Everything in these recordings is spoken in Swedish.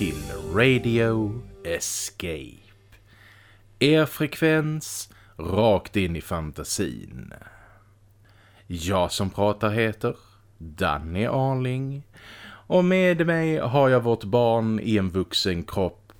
Till Radio Escape. Er frekvens rakt in i fantasin. Jag som pratar heter Danny Arling och med mig har jag vårt barn i en vuxen kropp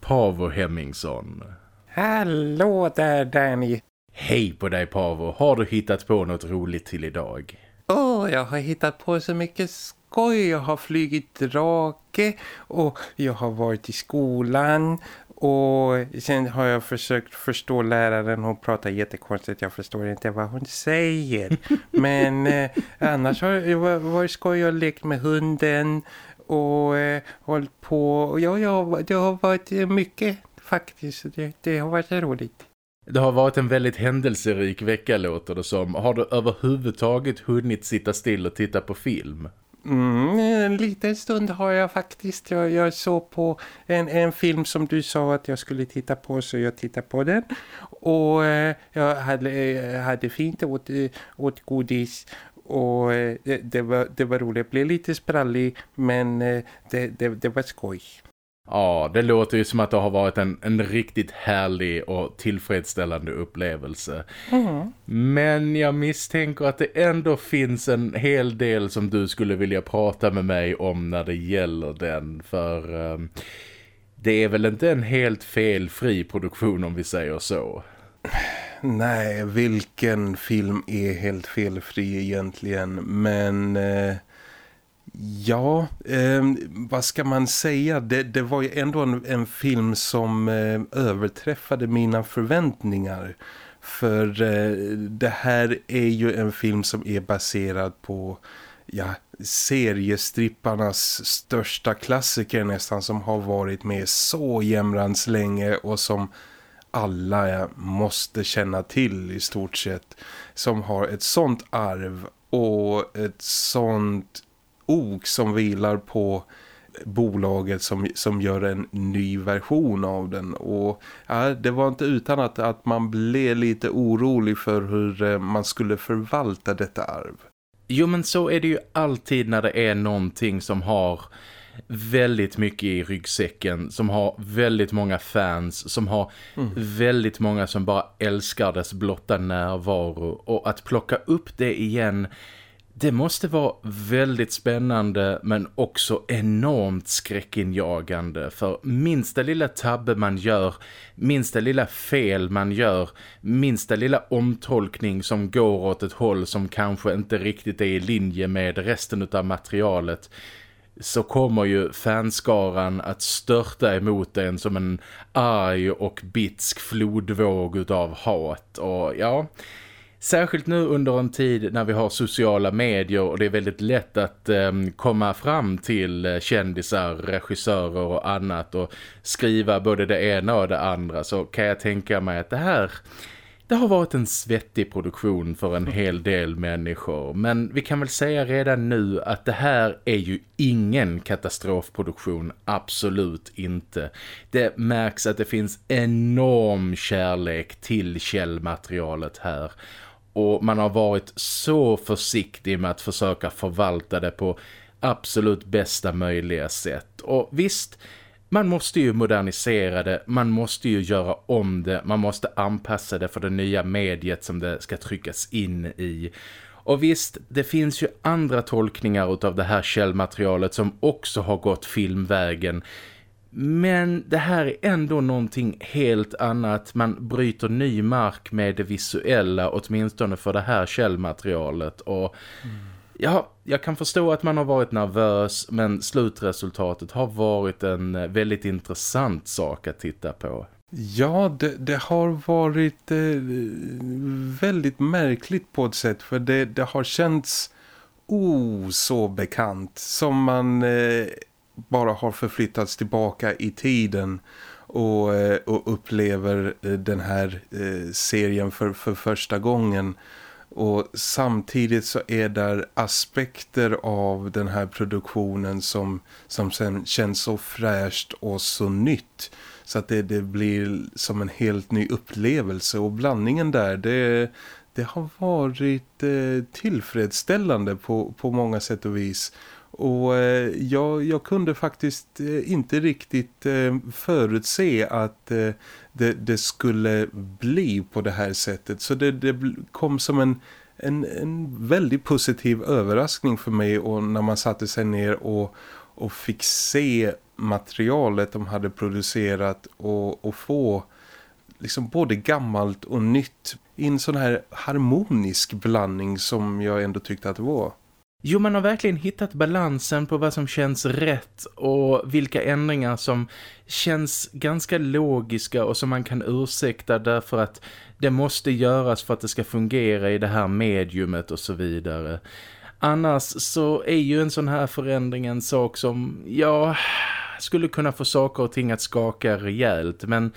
Pavo Hemmingsson. Hallå där Danny. Hej på dig Pavo, har du hittat på något roligt till idag? Åh, oh, jag har hittat på så mycket skoj. Jag har flygit drake och jag har varit i skolan och sen har jag försökt förstå läraren. Hon pratar jättekonstigt. Jag förstår inte vad hon säger. Men eh, annars har jag varit skoj och lekt med hunden. Och eh, hållit på. Ja, ja, det har varit mycket faktiskt. Det, det har varit roligt. Det har varit en väldigt händelserik vecka låter det som. Har du överhuvudtaget hunnit sitta still och titta på film? Mm, en liten stund har jag faktiskt. Jag, jag såg på en, en film som du sa att jag skulle titta på så jag tittade på den. Och eh, jag hade, eh, hade fint åt, eh, åt godis och eh, det, det, var, det var roligt. Jag blev lite sprallig men eh, det, det, det var skoj. Ja, det låter ju som att det har varit en, en riktigt härlig och tillfredsställande upplevelse. Mm. Men jag misstänker att det ändå finns en hel del som du skulle vilja prata med mig om när det gäller den. För um, det är väl inte en helt felfri produktion om vi säger så. Nej, vilken film är helt felfri egentligen? Men... Eh Ja, eh, vad ska man säga? Det, det var ju ändå en, en film som eh, överträffade mina förväntningar. För eh, det här är ju en film som är baserad på ja, seriestripparnas största klassiker nästan som har varit med så jämrans länge och som alla måste känna till i stort sett. Som har ett sånt arv och ett sånt ok som vilar på bolaget som, som gör en ny version av den och ja, det var inte utan att, att man blev lite orolig för hur eh, man skulle förvalta detta arv. Jo men så är det ju alltid när det är någonting som har väldigt mycket i ryggsäcken som har väldigt många fans som har mm. väldigt många som bara älskar dess blotta närvaro och att plocka upp det igen det måste vara väldigt spännande men också enormt skräckinjagande. För minsta lilla tabbe man gör, minsta lilla fel man gör, minsta lilla omtolkning som går åt ett håll som kanske inte riktigt är i linje med resten av materialet så kommer ju fanskaran att störta emot en som en arg och bitsk flodvåg utav hat. Och ja... Särskilt nu under en tid när vi har sociala medier och det är väldigt lätt att eh, komma fram till eh, kändisar, regissörer och annat och skriva både det ena och det andra så kan jag tänka mig att det här det har varit en svettig produktion för en hel del människor. Men vi kan väl säga redan nu att det här är ju ingen katastrofproduktion. Absolut inte. Det märks att det finns enorm kärlek till källmaterialet här. Och man har varit så försiktig med att försöka förvalta det på absolut bästa möjliga sätt. Och visst, man måste ju modernisera det, man måste ju göra om det, man måste anpassa det för det nya mediet som det ska tryckas in i. Och visst, det finns ju andra tolkningar av det här källmaterialet som också har gått filmvägen. Men det här är ändå någonting helt annat. Man bryter ny mark med det visuella, åtminstone för det här källmaterialet. Och mm. ja, jag kan förstå att man har varit nervös, men slutresultatet har varit en väldigt intressant sak att titta på. Ja, det, det har varit eh, väldigt märkligt på ett sätt, för det, det har känts oh, så bekant som man... Eh, bara har förflyttats tillbaka i tiden och, eh, och upplever eh, den här eh, serien för, för första gången. Och samtidigt så är där aspekter av den här produktionen som, som sen känns så fräscht och så nytt. Så att det, det blir som en helt ny upplevelse och blandningen där det, det har varit eh, tillfredsställande på, på många sätt och vis. Och eh, jag, jag, kunde faktiskt eh, inte riktigt eh, förutse att det, det, skulle bli på det här sättet. Så det, det kom som en, en, en väldigt positiv överraskning för mig och när man satte sig ner och, och fick se materialet de hade producerat och, och få liksom både gammalt och nytt i en sån här harmonisk blandning som jag ändå tyckte att det var. Jo, man har verkligen hittat balansen på vad som känns rätt och vilka ändringar som känns ganska logiska och som man kan ursäkta därför att det måste göras för att det ska fungera i det här mediumet och så vidare. Annars så är ju en sån här förändring en sak som, ja, skulle kunna få saker och ting att skaka rejält men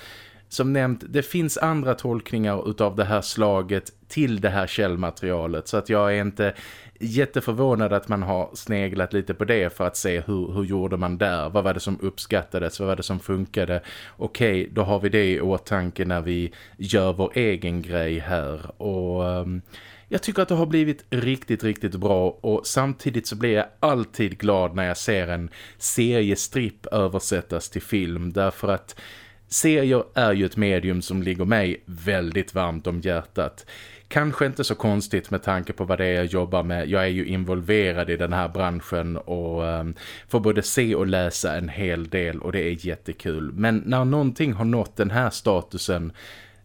som nämnt, det finns andra tolkningar utav det här slaget till det här källmaterialet så att jag är inte jätteförvånad att man har sneglat lite på det för att se hur, hur gjorde man där, vad var det som uppskattades, vad var det som funkade? Okej, okay, då har vi det i åtanke när vi gör vår egen grej här. Och um, jag tycker att det har blivit riktigt, riktigt bra. Och samtidigt så blir jag alltid glad när jag ser en seriestripp översättas till film. Därför att serier är ju ett medium som ligger mig väldigt varmt om hjärtat. Kanske inte så konstigt med tanke på vad det är jag jobbar med. Jag är ju involverad i den här branschen och ehm, får både se och läsa en hel del och det är jättekul. Men när någonting har nått den här statusen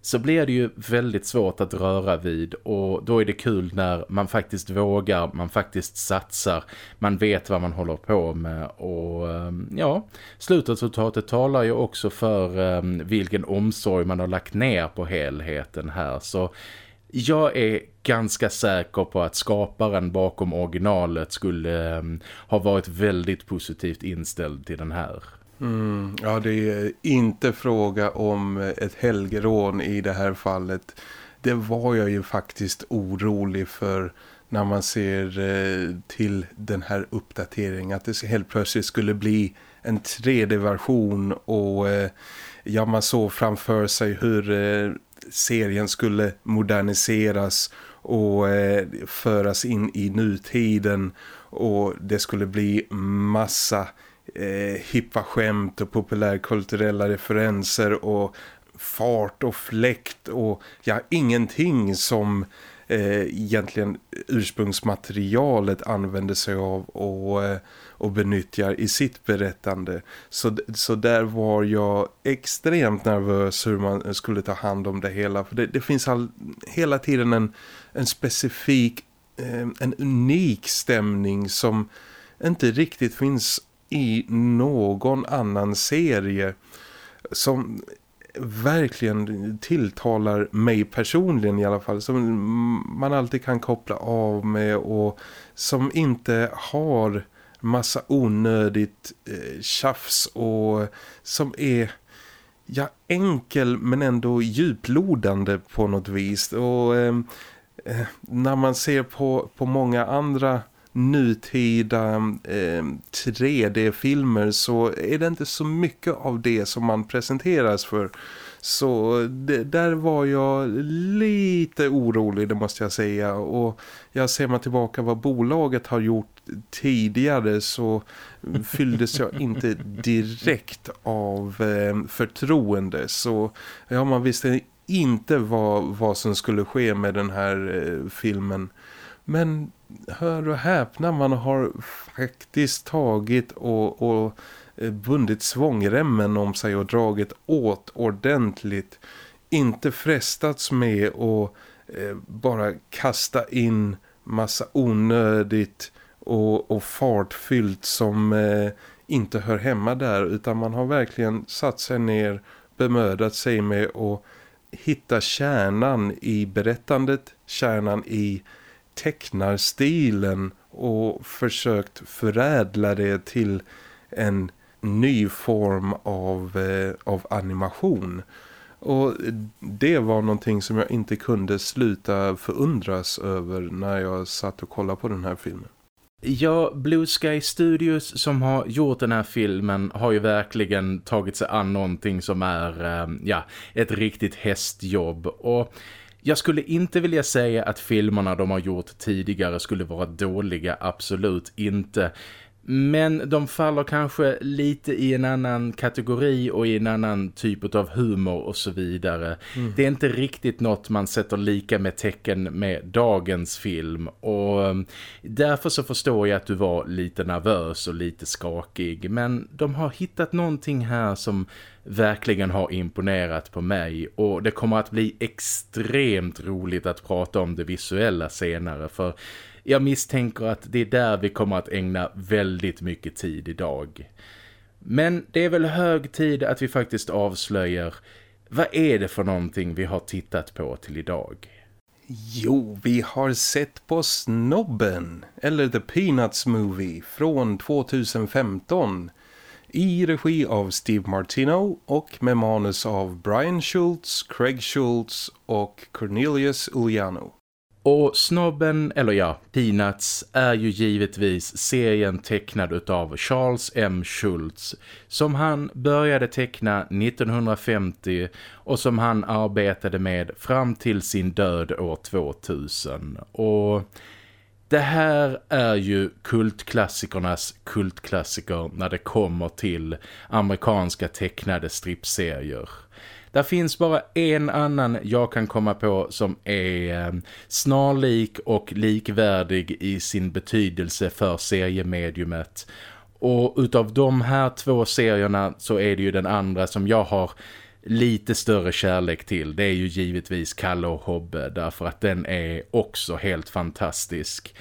så blir det ju väldigt svårt att röra vid och då är det kul när man faktiskt vågar, man faktiskt satsar, man vet vad man håller på med och ehm, ja, slutresultatet talar ju också för um, vilken omsorg man har lagt ner på helheten här så jag är ganska säker på att skaparen bakom originalet skulle ehm, ha varit väldigt positivt inställd till den här. Mm, ja, det är inte fråga om ett helgerån i det här fallet. Det var jag ju faktiskt orolig för när man ser eh, till den här uppdateringen. Att det helt plötsligt skulle bli en 3D-version och eh, ja, man såg framför sig hur eh, serien skulle moderniseras och eh, föras in i nutiden och det skulle bli massa eh, hippa skämt och populärkulturella referenser och fart och fläkt och ja, ingenting som eh, egentligen ursprungsmaterialet använder sig av och, eh, och benyttjar i sitt berättande. Så, så där var jag extremt nervös hur man skulle ta hand om det hela. För det, det finns all, hela tiden en, en specifik, eh, en unik stämning som inte riktigt finns i någon annan serie som verkligen tilltalar mig personligen i alla fall som man alltid kan koppla av med och som inte har massa onödigt eh, tjafs och som är ja, enkel men ändå djuplodande på något vis och ehm, eh, när man ser på, på många andra nutida eh, 3D-filmer så är det inte så mycket av det som man presenteras för. Så det, där var jag lite orolig, det måste jag säga. Och jag ser man tillbaka vad bolaget har gjort tidigare så fylldes jag inte direkt av eh, förtroende. Så ja, man visste inte vad, vad som skulle ske med den här eh, filmen. Men hör och häpna, man har faktiskt tagit och, och Eh, bundit svångremmen om sig och dragit åt ordentligt. Inte frestats med att eh, bara kasta in massa onödigt och, och fartfyllt som eh, inte hör hemma där utan man har verkligen satt sig ner, bemödat sig med att hitta kärnan i berättandet, kärnan i tecknarstilen och försökt förädla det till en ny form av, eh, av animation. Och det var någonting som jag inte kunde sluta förundras över när jag satt och kollade på den här filmen. Ja, Blue Sky Studios som har gjort den här filmen har ju verkligen tagit sig an någonting som är eh, ja, ett riktigt hästjobb. Och Jag skulle inte vilja säga att filmerna de har gjort tidigare skulle vara dåliga, absolut inte. Men de faller kanske lite i en annan kategori och i en annan typ av humor och så vidare. Mm. Det är inte riktigt något man sätter lika med tecken med dagens film och um, därför så förstår jag att du var lite nervös och lite skakig. Men de har hittat någonting här som verkligen har imponerat på mig och det kommer att bli extremt roligt att prata om det visuella senare för jag misstänker att det är där vi kommer att ägna väldigt mycket tid idag. Men det är väl hög tid att vi faktiskt avslöjar vad är det för någonting vi har tittat på till idag? Jo, vi har sett på Snobben, eller The Peanuts Movie från 2015 i regi av Steve Martino och med manus av Brian Schultz, Craig Schultz och Cornelius Uliano. Och Snobben, eller ja, Peanuts, är ju givetvis serien tecknad av Charles M. Schultz som han började teckna 1950 och som han arbetade med fram till sin död år 2000. Och det här är ju kultklassikernas kultklassiker när det kommer till amerikanska tecknade stripserier. Där finns bara en annan jag kan komma på som är ehm, snarlik och likvärdig i sin betydelse för seriemediumet. Och utav de här två serierna så är det ju den andra som jag har lite större kärlek till. Det är ju givetvis Kalle och Hobbe därför att den är också helt fantastisk.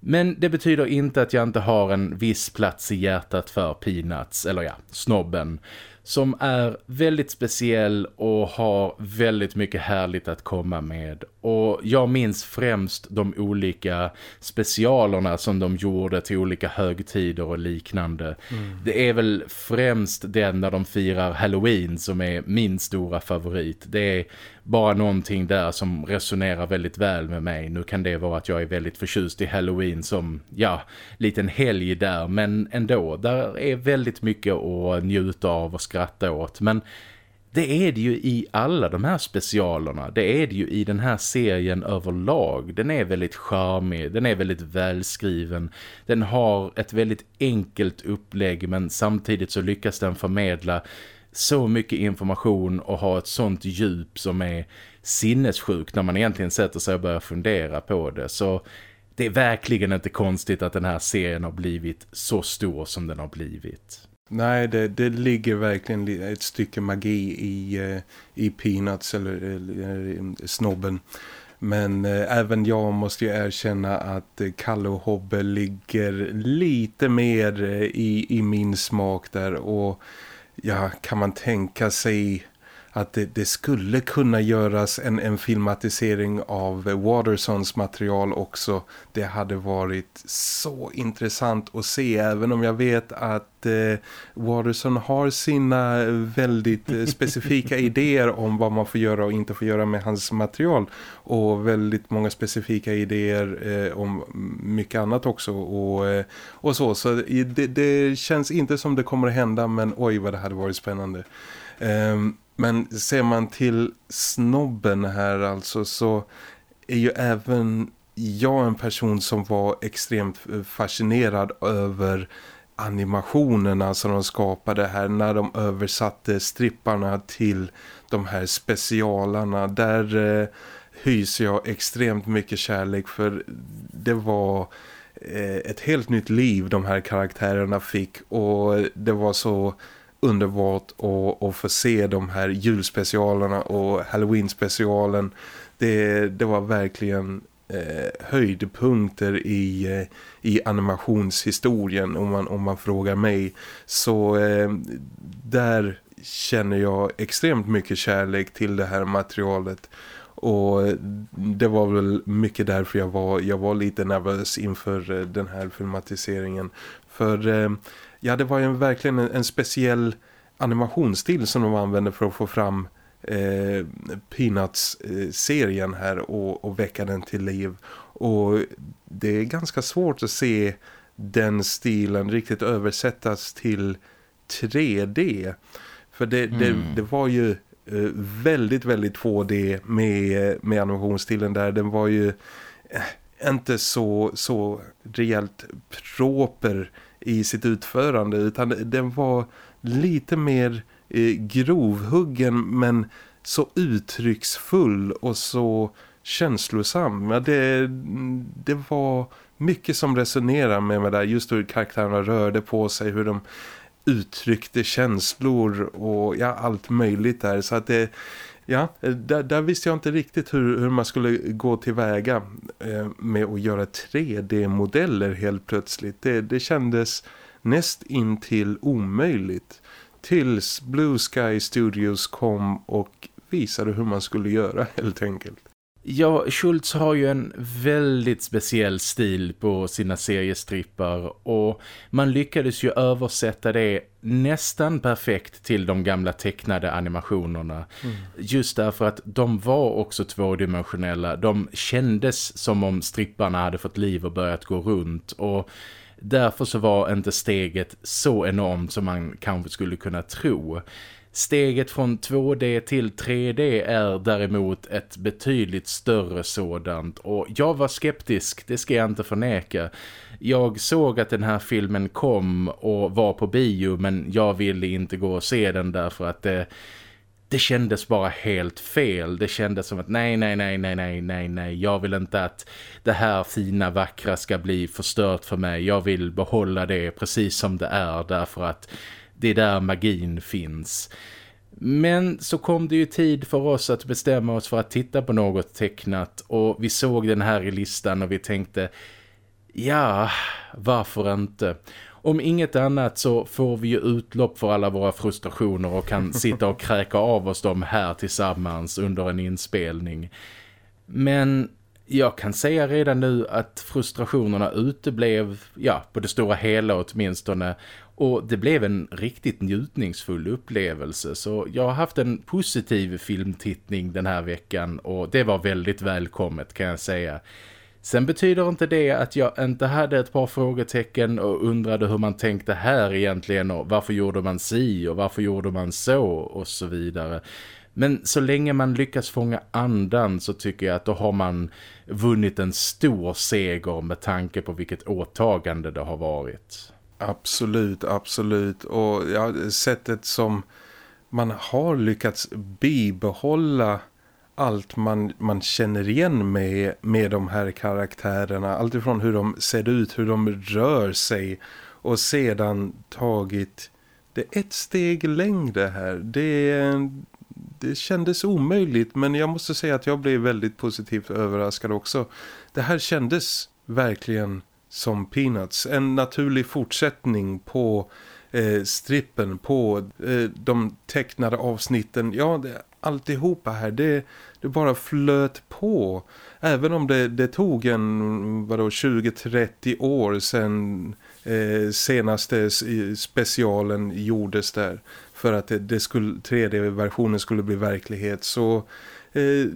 Men det betyder inte att jag inte har en viss plats i hjärtat för Peanuts, eller ja, snobben som är väldigt speciell och har väldigt mycket härligt att komma med. Och jag minns främst de olika specialerna som de gjorde till olika högtider och liknande. Mm. Det är väl främst den när de firar Halloween som är min stora favorit. Det är bara någonting där som resonerar väldigt väl med mig. Nu kan det vara att jag är väldigt förtjust i Halloween som, ja, liten helg där. Men ändå, där är väldigt mycket att njuta av och skratta åt. Men det är det ju i alla de här specialerna. Det är det ju i den här serien överlag. Den är väldigt charmig, den är väldigt välskriven. Den har ett väldigt enkelt upplägg men samtidigt så lyckas den förmedla så mycket information och ha ett sånt djup som är sinnessjukt när man egentligen sätter sig och börjar fundera på det. Så det är verkligen inte konstigt att den här serien har blivit så stor som den har blivit. Nej, det, det ligger verkligen ett stycke magi i, eh, i Peanuts eller, eller eh, Snobben. Men eh, även jag måste ju erkänna att eh, Kalle och Hobbe ligger lite mer eh, i, i min smak där och ja, kan man tänka sig att det, det, skulle kunna göras en, en filmatisering av Watersons material också. Det hade varit så intressant att se även om jag vet att eh, Waterson har sina väldigt eh, specifika idéer om vad man får göra och inte får göra med hans material och väldigt många specifika idéer eh, om mycket annat också och, eh, och så. Så det, det, känns inte som det kommer att hända men oj vad det hade varit spännande. Um, men ser man till snobben här alltså så är ju även jag en person som var extremt eh, fascinerad över animationerna som de skapade här när de översatte stripparna till de här specialarna. Där eh, hyser jag extremt mycket kärlek för det var eh, ett helt nytt liv de här karaktärerna fick och det var så underbart att, att få se de här julspecialerna och Halloween-specialen. Det, det var verkligen eh, höjdpunkter i, eh, i animationshistorien om man, om man frågar mig. Så eh, där känner jag extremt mycket kärlek till det här materialet. Och det var väl mycket därför jag var, jag var lite nervös inför eh, den här filmatiseringen. För eh, ja, det var ju verkligen en, en speciell animationsstil som de använde för att få fram eh, Peanuts-serien här och, och väcka den till liv. Och det är ganska svårt att se den stilen riktigt översättas till 3D. För det, mm. det, det var ju eh, väldigt, väldigt 2D med, med animationsstilen där. Den var ju eh, inte så, så rejält proper i sitt utförande utan den var lite mer eh, grovhuggen men så uttrycksfull och så känslosam. Ja, det, det var mycket som resonerar med mig där. Just hur karaktärerna rörde på sig, hur de uttryckte känslor och ja, allt möjligt där. Så att det, ja, eh, där, där visste jag inte riktigt hur, hur man skulle gå tillväga eh, med att göra 3D-modeller helt plötsligt. Det, det kändes näst intill omöjligt tills Blue Sky Studios kom och visade hur man skulle göra helt enkelt. Ja, Schultz har ju en väldigt speciell stil på sina seriestrippar och man lyckades ju översätta det nästan perfekt till de gamla tecknade animationerna. Mm. Just därför att de var också tvådimensionella. De kändes som om stripparna hade fått liv och börjat gå runt och därför så var inte steget så enormt som man kanske skulle kunna tro. Steget från 2D till 3D är däremot ett betydligt större sådant och jag var skeptisk, det ska jag inte förneka. Jag såg att den här filmen kom och var på bio men jag ville inte gå och se den därför att det, det kändes bara helt fel. Det kändes som att nej, nej, nej, nej, nej, nej, nej. Jag vill inte att det här fina, vackra ska bli förstört för mig. Jag vill behålla det precis som det är därför att det är där magin finns. Men så kom det ju tid för oss att bestämma oss för att titta på något tecknat och vi såg den här i listan och vi tänkte ja, varför inte? Om inget annat så får vi ju utlopp för alla våra frustrationer och kan sitta och kräka av oss dem här tillsammans under en inspelning. Men jag kan säga redan nu att frustrationerna uteblev, ja, på det stora hela åtminstone. Och det blev en riktigt njutningsfull upplevelse så jag har haft en positiv filmtittning den här veckan och det var väldigt välkommet kan jag säga. Sen betyder inte det att jag inte hade ett par frågetecken och undrade hur man tänkte här egentligen och varför gjorde man si och varför gjorde man så och så vidare. Men så länge man lyckas fånga andan så tycker jag att då har man vunnit en stor seger med tanke på vilket åtagande det har varit. Absolut, absolut. Och ja, sättet som man har lyckats bibehålla allt man, man känner igen med, med de här karaktärerna. Alltifrån hur de ser ut, hur de rör sig och sedan tagit det ett steg längre här. Det, det kändes omöjligt men jag måste säga att jag blev väldigt positivt överraskad också. Det här kändes verkligen som Peanuts. En naturlig fortsättning på eh, strippen, på eh, de tecknade avsnitten. Ja, det, alltihopa här, det, det bara flöt på. Även om det, det tog en 20-30 år sedan eh, senaste specialen gjordes där. För att det, det skulle, 3D-versionen skulle bli verklighet så eh,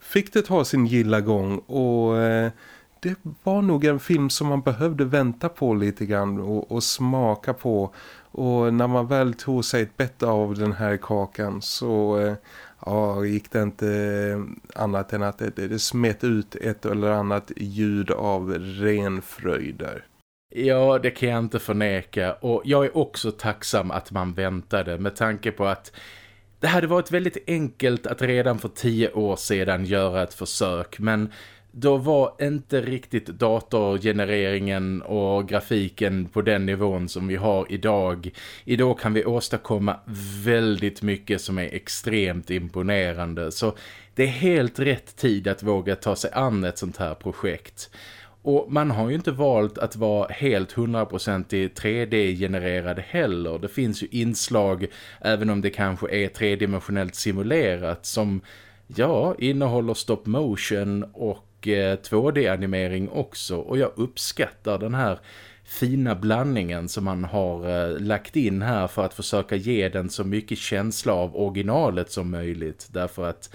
fick det ta sin gilla gång och eh, det var nog en film som man behövde vänta på lite grann och, och, smaka på. Och när man väl tog sig ett bett av den här kakan så eh, ja, gick det inte eh, annat än att det, det smet ut ett eller annat ljud av ren fröjd där. Ja, det kan jag inte förneka. Och jag är också tacksam att man väntade med tanke på att det hade varit väldigt enkelt att redan för tio år sedan göra ett försök. Men då var inte riktigt datorgenereringen och grafiken på den nivån som vi har idag. Idag kan vi åstadkomma väldigt mycket som är extremt imponerande. Så det är helt rätt tid att våga ta sig an ett sånt här projekt. Och man har ju inte valt att vara helt 100% 3D-genererad heller. Det finns ju inslag, även om det kanske är tredimensionellt simulerat, som ja, innehåller stop motion och Eh, 2D-animering också. Och jag uppskattar den här fina blandningen som man har eh, lagt in här för att försöka ge den så mycket känsla av originalet som möjligt. Därför att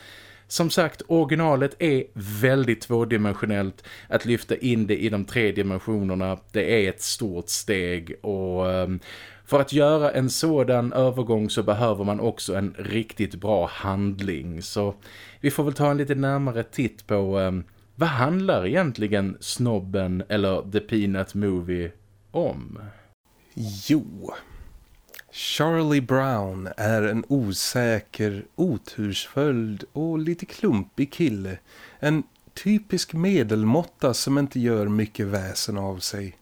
som sagt, originalet är väldigt tvådimensionellt. Att lyfta in det i de tre dimensionerna, det är ett stort steg och ehm, För att göra en sådan övergång så behöver man också en riktigt bra handling. Så vi får väl ta en lite närmare titt på ehm, vad handlar egentligen Snobben eller The Peanut Movie om? Jo, Charlie Brown är en osäker, otursföljd och lite klumpig kille. En typisk medelmåtta som inte gör mycket väsen av sig.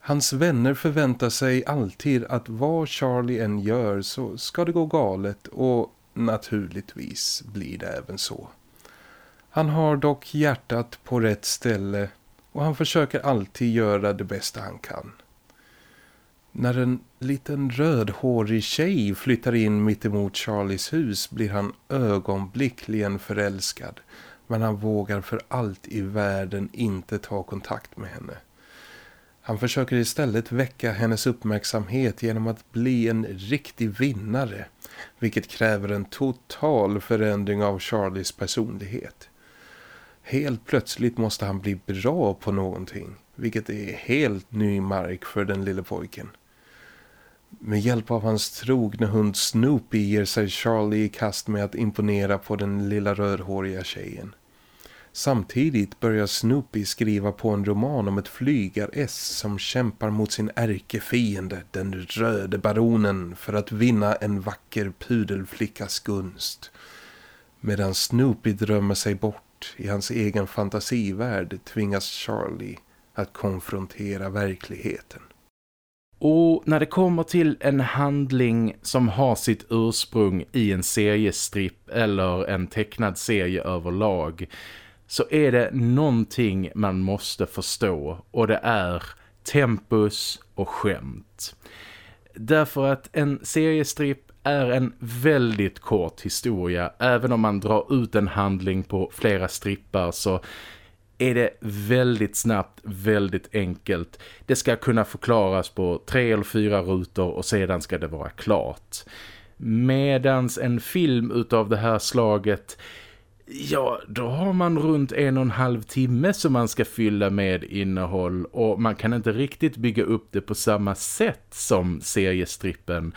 Hans vänner förväntar sig alltid att vad Charlie än gör så ska det gå galet och naturligtvis blir det även så. Han har dock hjärtat på rätt ställe och han försöker alltid göra det bästa han kan. När en liten rödhårig tjej flyttar in mitt emot Charlies hus blir han ögonblickligen förälskad. Men han vågar för allt i världen inte ta kontakt med henne. Han försöker istället väcka hennes uppmärksamhet genom att bli en riktig vinnare. Vilket kräver en total förändring av Charlies personlighet. Helt plötsligt måste han bli bra på någonting. Vilket är helt ny mark för den lille pojken. Med hjälp av hans trogna hund Snoopy ger sig Charlie i kast med att imponera på den lilla rödhåriga tjejen. Samtidigt börjar Snoopy skriva på en roman om ett flygar-S som kämpar mot sin ärkefiende, den röde baronen, för att vinna en vacker pudelflickas gunst. Medan Snoopy drömmer sig bort i hans egen fantasivärld tvingas Charlie att konfrontera verkligheten. Och när det kommer till en handling som har sitt ursprung i en seriestripp eller en tecknad serie överlag så är det någonting man måste förstå och det är tempus och skämt. Därför att en seriestripp är en väldigt kort historia. Även om man drar ut en handling på flera strippar så är det väldigt snabbt, väldigt enkelt. Det ska kunna förklaras på tre eller fyra rutor och sedan ska det vara klart. Medans en film utav det här slaget Ja, då har man runt en och en halv timme som man ska fylla med innehåll och man kan inte riktigt bygga upp det på samma sätt som seriestrippen.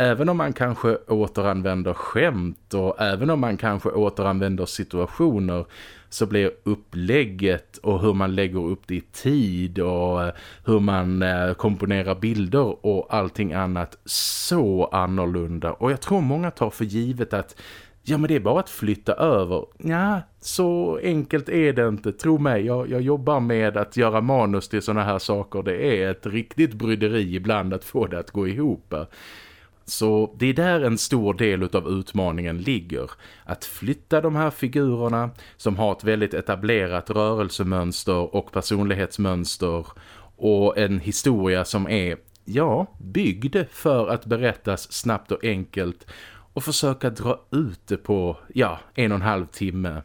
Även om man kanske återanvänder skämt och även om man kanske återanvänder situationer så blir upplägget och hur man lägger upp det i tid och eh, hur man eh, komponerar bilder och allting annat så annorlunda. Och jag tror många tar för givet att Ja men det är bara att flytta över. Ja, så enkelt är det inte. Tro mig, jag, jag jobbar med att göra manus till sådana här saker. Det är ett riktigt bryderi ibland att få det att gå ihop. Så det är där en stor del av utmaningen ligger. Att flytta de här figurerna som har ett väldigt etablerat rörelsemönster och personlighetsmönster och en historia som är, ja, byggd för att berättas snabbt och enkelt och försöka dra ut det på, ja, en och en halv timme.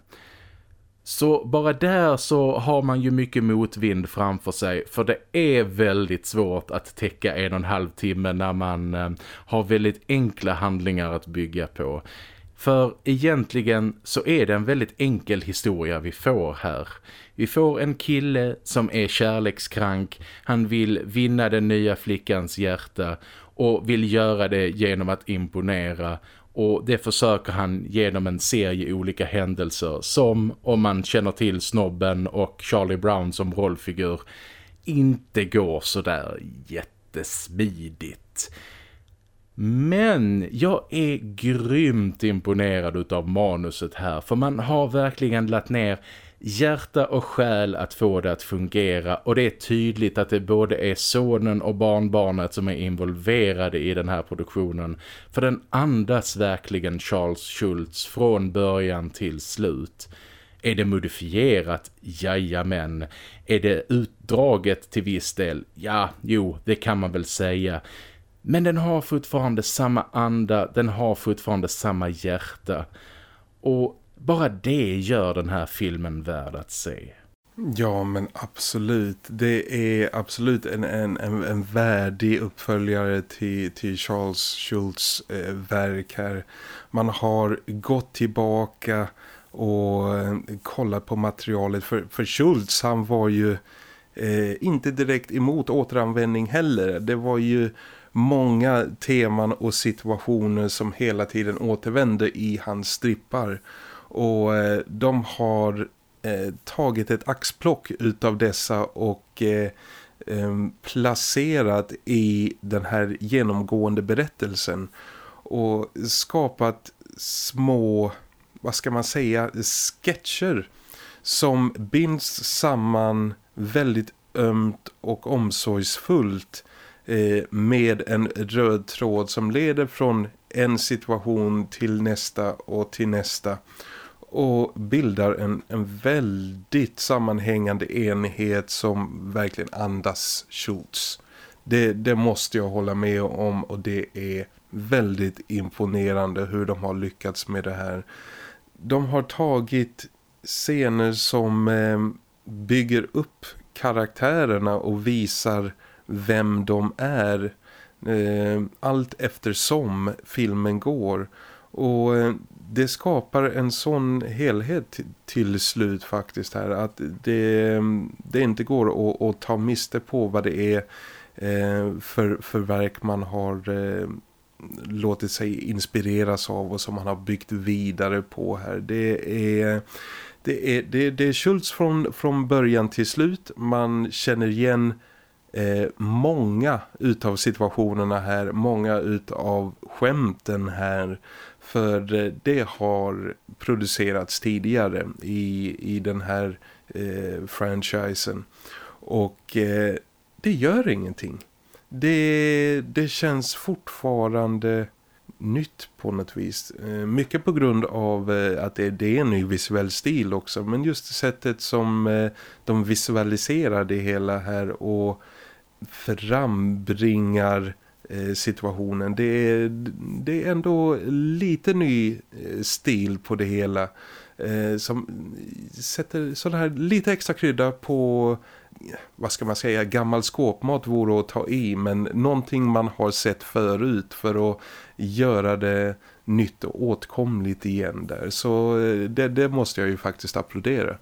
Så bara där så har man ju mycket motvind framför sig för det är väldigt svårt att täcka en och en halv timme när man eh, har väldigt enkla handlingar att bygga på. För egentligen så är det en väldigt enkel historia vi får här. Vi får en kille som är kärlekskrank, han vill vinna den nya flickans hjärta och vill göra det genom att imponera och det försöker han genom en serie olika händelser som, om man känner till Snobben och Charlie Brown som rollfigur, inte går så där jättesmidigt. Men jag är grymt imponerad av manuset här för man har verkligen lagt ner hjärta och själ att få det att fungera och det är tydligt att det både är sonen och barnbarnet som är involverade i den här produktionen för den andas verkligen Charles Schultz från början till slut. Är det modifierat? Jajamän. Är det utdraget till viss del? Ja, jo, det kan man väl säga. Men den har fortfarande samma anda, den har fortfarande samma hjärta. Och bara det gör den här filmen värd att se. Ja men absolut. Det är absolut en, en, en, en värdig uppföljare till, till Charles Schultz eh, verk här. Man har gått tillbaka och eh, kollat på materialet. För, för Schultz han var ju eh, inte direkt emot återanvändning heller. Det var ju många teman och situationer som hela tiden återvände i hans strippar. Och eh, de har eh, tagit ett axplock utav dessa och eh, ehm, placerat i den här genomgående berättelsen och skapat små, vad ska man säga, sketcher som binds samman väldigt ömt och omsorgsfullt eh, med en röd tråd som leder från en situation till nästa och till nästa och bildar en, en väldigt sammanhängande enhet som verkligen andas Schultz. Det, det måste jag hålla med om och det är väldigt imponerande hur de har lyckats med det här. De har tagit scener som eh, bygger upp karaktärerna och visar vem de är eh, allt eftersom filmen går. Och eh, det skapar en sån helhet till slut faktiskt här att det, det inte går att, att ta miste på vad det är eh, för, för verk man har eh, låtit sig inspireras av och som man har byggt vidare på här. Det är det är, det, det är Schultz från, från början till slut. Man känner igen eh, många utav situationerna här. Många utav skämten här. För det har producerats tidigare i, i den här eh, franchisen. Och eh, det gör ingenting. Det, det känns fortfarande nytt på något vis. Eh, mycket på grund av eh, att det är en ny visuell stil också. Men just sättet som eh, de visualiserar det hela här och frambringar Eh, situationen. Det är, det är ändå lite ny eh, stil på det hela. Eh, som sätter sån här lite extra krydda på vad ska man säga, gammal skåpmat vore att ta i men någonting man har sett förut för att göra det nytt och åtkomligt igen där. Så det, det måste jag ju faktiskt applådera.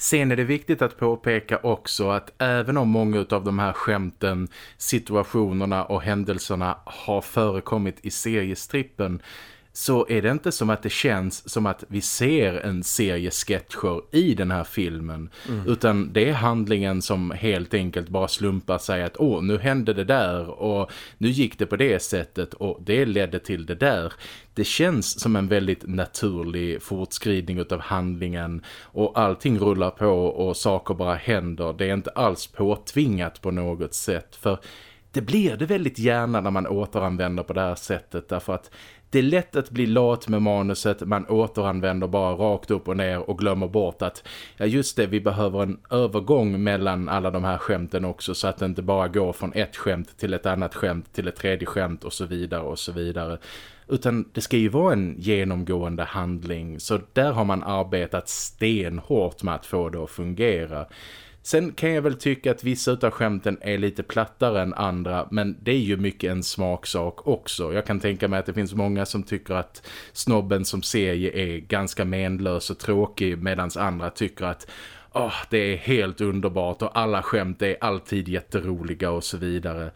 Sen är det viktigt att påpeka också att även om många av de här skämten, situationerna och händelserna har förekommit i seriestrippen så är det inte som att det känns som att vi ser en serie sketcher i den här filmen. Mm. Utan det är handlingen som helt enkelt bara slumpar sig att åh, nu hände det där och nu gick det på det sättet och det ledde till det där. Det känns som en väldigt naturlig fortskridning av handlingen och allting rullar på och saker bara händer. Det är inte alls påtvingat på något sätt för det blir det väldigt gärna när man återanvänder på det här sättet därför att det är lätt att bli lat med manuset, man återanvänder bara rakt upp och ner och glömmer bort att ja just det, vi behöver en övergång mellan alla de här skämten också så att det inte bara går från ett skämt till ett annat skämt till ett tredje skämt och så vidare och så vidare. Utan det ska ju vara en genomgående handling så där har man arbetat stenhårt med att få det att fungera. Sen kan jag väl tycka att vissa av skämten är lite plattare än andra men det är ju mycket en smaksak också. Jag kan tänka mig att det finns många som tycker att snobben som serie är ganska menlös och tråkig medan andra tycker att oh, det är helt underbart och alla skämt är alltid jätteroliga och så vidare.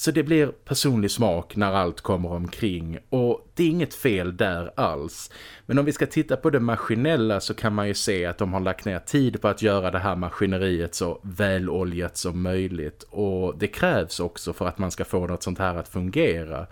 Så det blir personlig smak när allt kommer omkring och det är inget fel där alls. Men om vi ska titta på det maskinella så kan man ju se att de har lagt ner tid på att göra det här maskineriet så väloljat som möjligt. Och det krävs också för att man ska få något sånt här att fungera.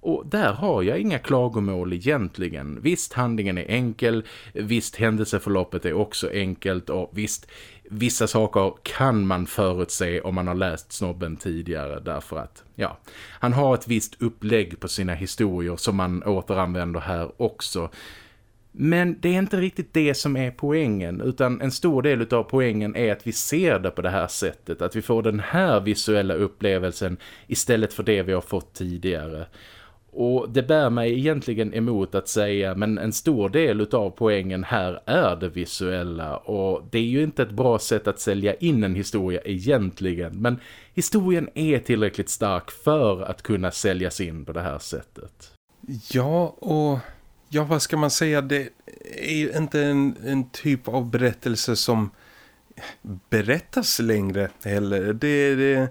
Och där har jag inga klagomål egentligen. Visst, handlingen är enkel. Visst, händelseförloppet är också enkelt. Och visst, vissa saker kan man förutse om man har läst snobben tidigare därför att, ja, han har ett visst upplägg på sina historier som man återanvänder här också. Men det är inte riktigt det som är poängen utan en stor del av poängen är att vi ser det på det här sättet. Att vi får den här visuella upplevelsen istället för det vi har fått tidigare. Och det bär mig egentligen emot att säga men en stor del av poängen här är det visuella och det är ju inte ett bra sätt att sälja in en historia egentligen men historien är tillräckligt stark för att kunna säljas in på det här sättet. Ja och ja vad ska man säga det är ju inte en, en typ av berättelse som berättas längre heller. Det, det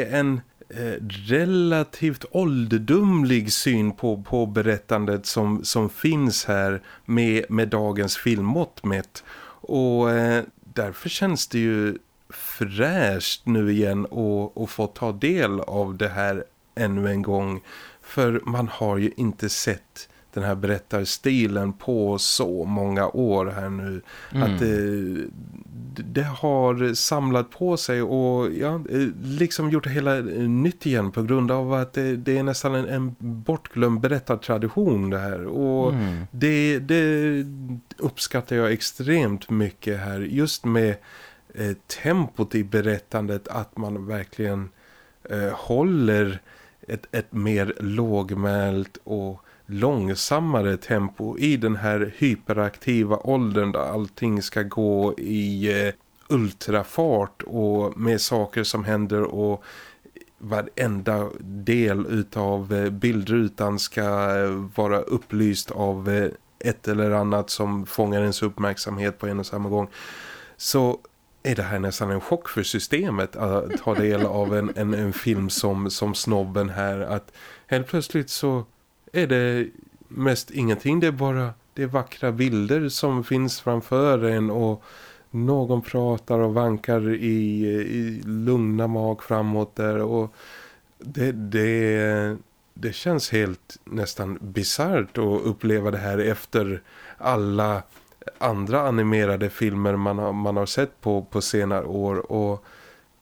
är en Eh, relativt ålderdomlig syn på, på berättandet som, som finns här med, med dagens filmmått mätt. Och eh, därför känns det ju fräscht nu igen att få ta del av det här ännu en gång. För man har ju inte sett den här berättarstilen på så många år här nu. Mm. Att det, det, har samlat på sig och ja, liksom gjort det hela nytt igen på grund av att det, det är nästan en, en bortglömd berättartradition det här. Och mm. det, det uppskattar jag extremt mycket här. Just med eh, tempot i berättandet att man verkligen eh, håller ett, ett mer lågmält och långsammare tempo i den här hyperaktiva åldern där allting ska gå i eh, ultrafart och med saker som händer och varenda del utav eh, bildrutan ska eh, vara upplyst av eh, ett eller annat som fångar ens uppmärksamhet på en och samma gång. Så är det här nästan en chock för systemet att ta del av en, en, en film som, som snobben här. Att helt plötsligt så är det mest ingenting. Det är bara det är vackra bilder som finns framför en och någon pratar och vankar i, i lugna mag framåt där och det, det, det känns helt nästan bizarrt att uppleva det här efter alla andra animerade filmer man har, man har sett på, på senare år och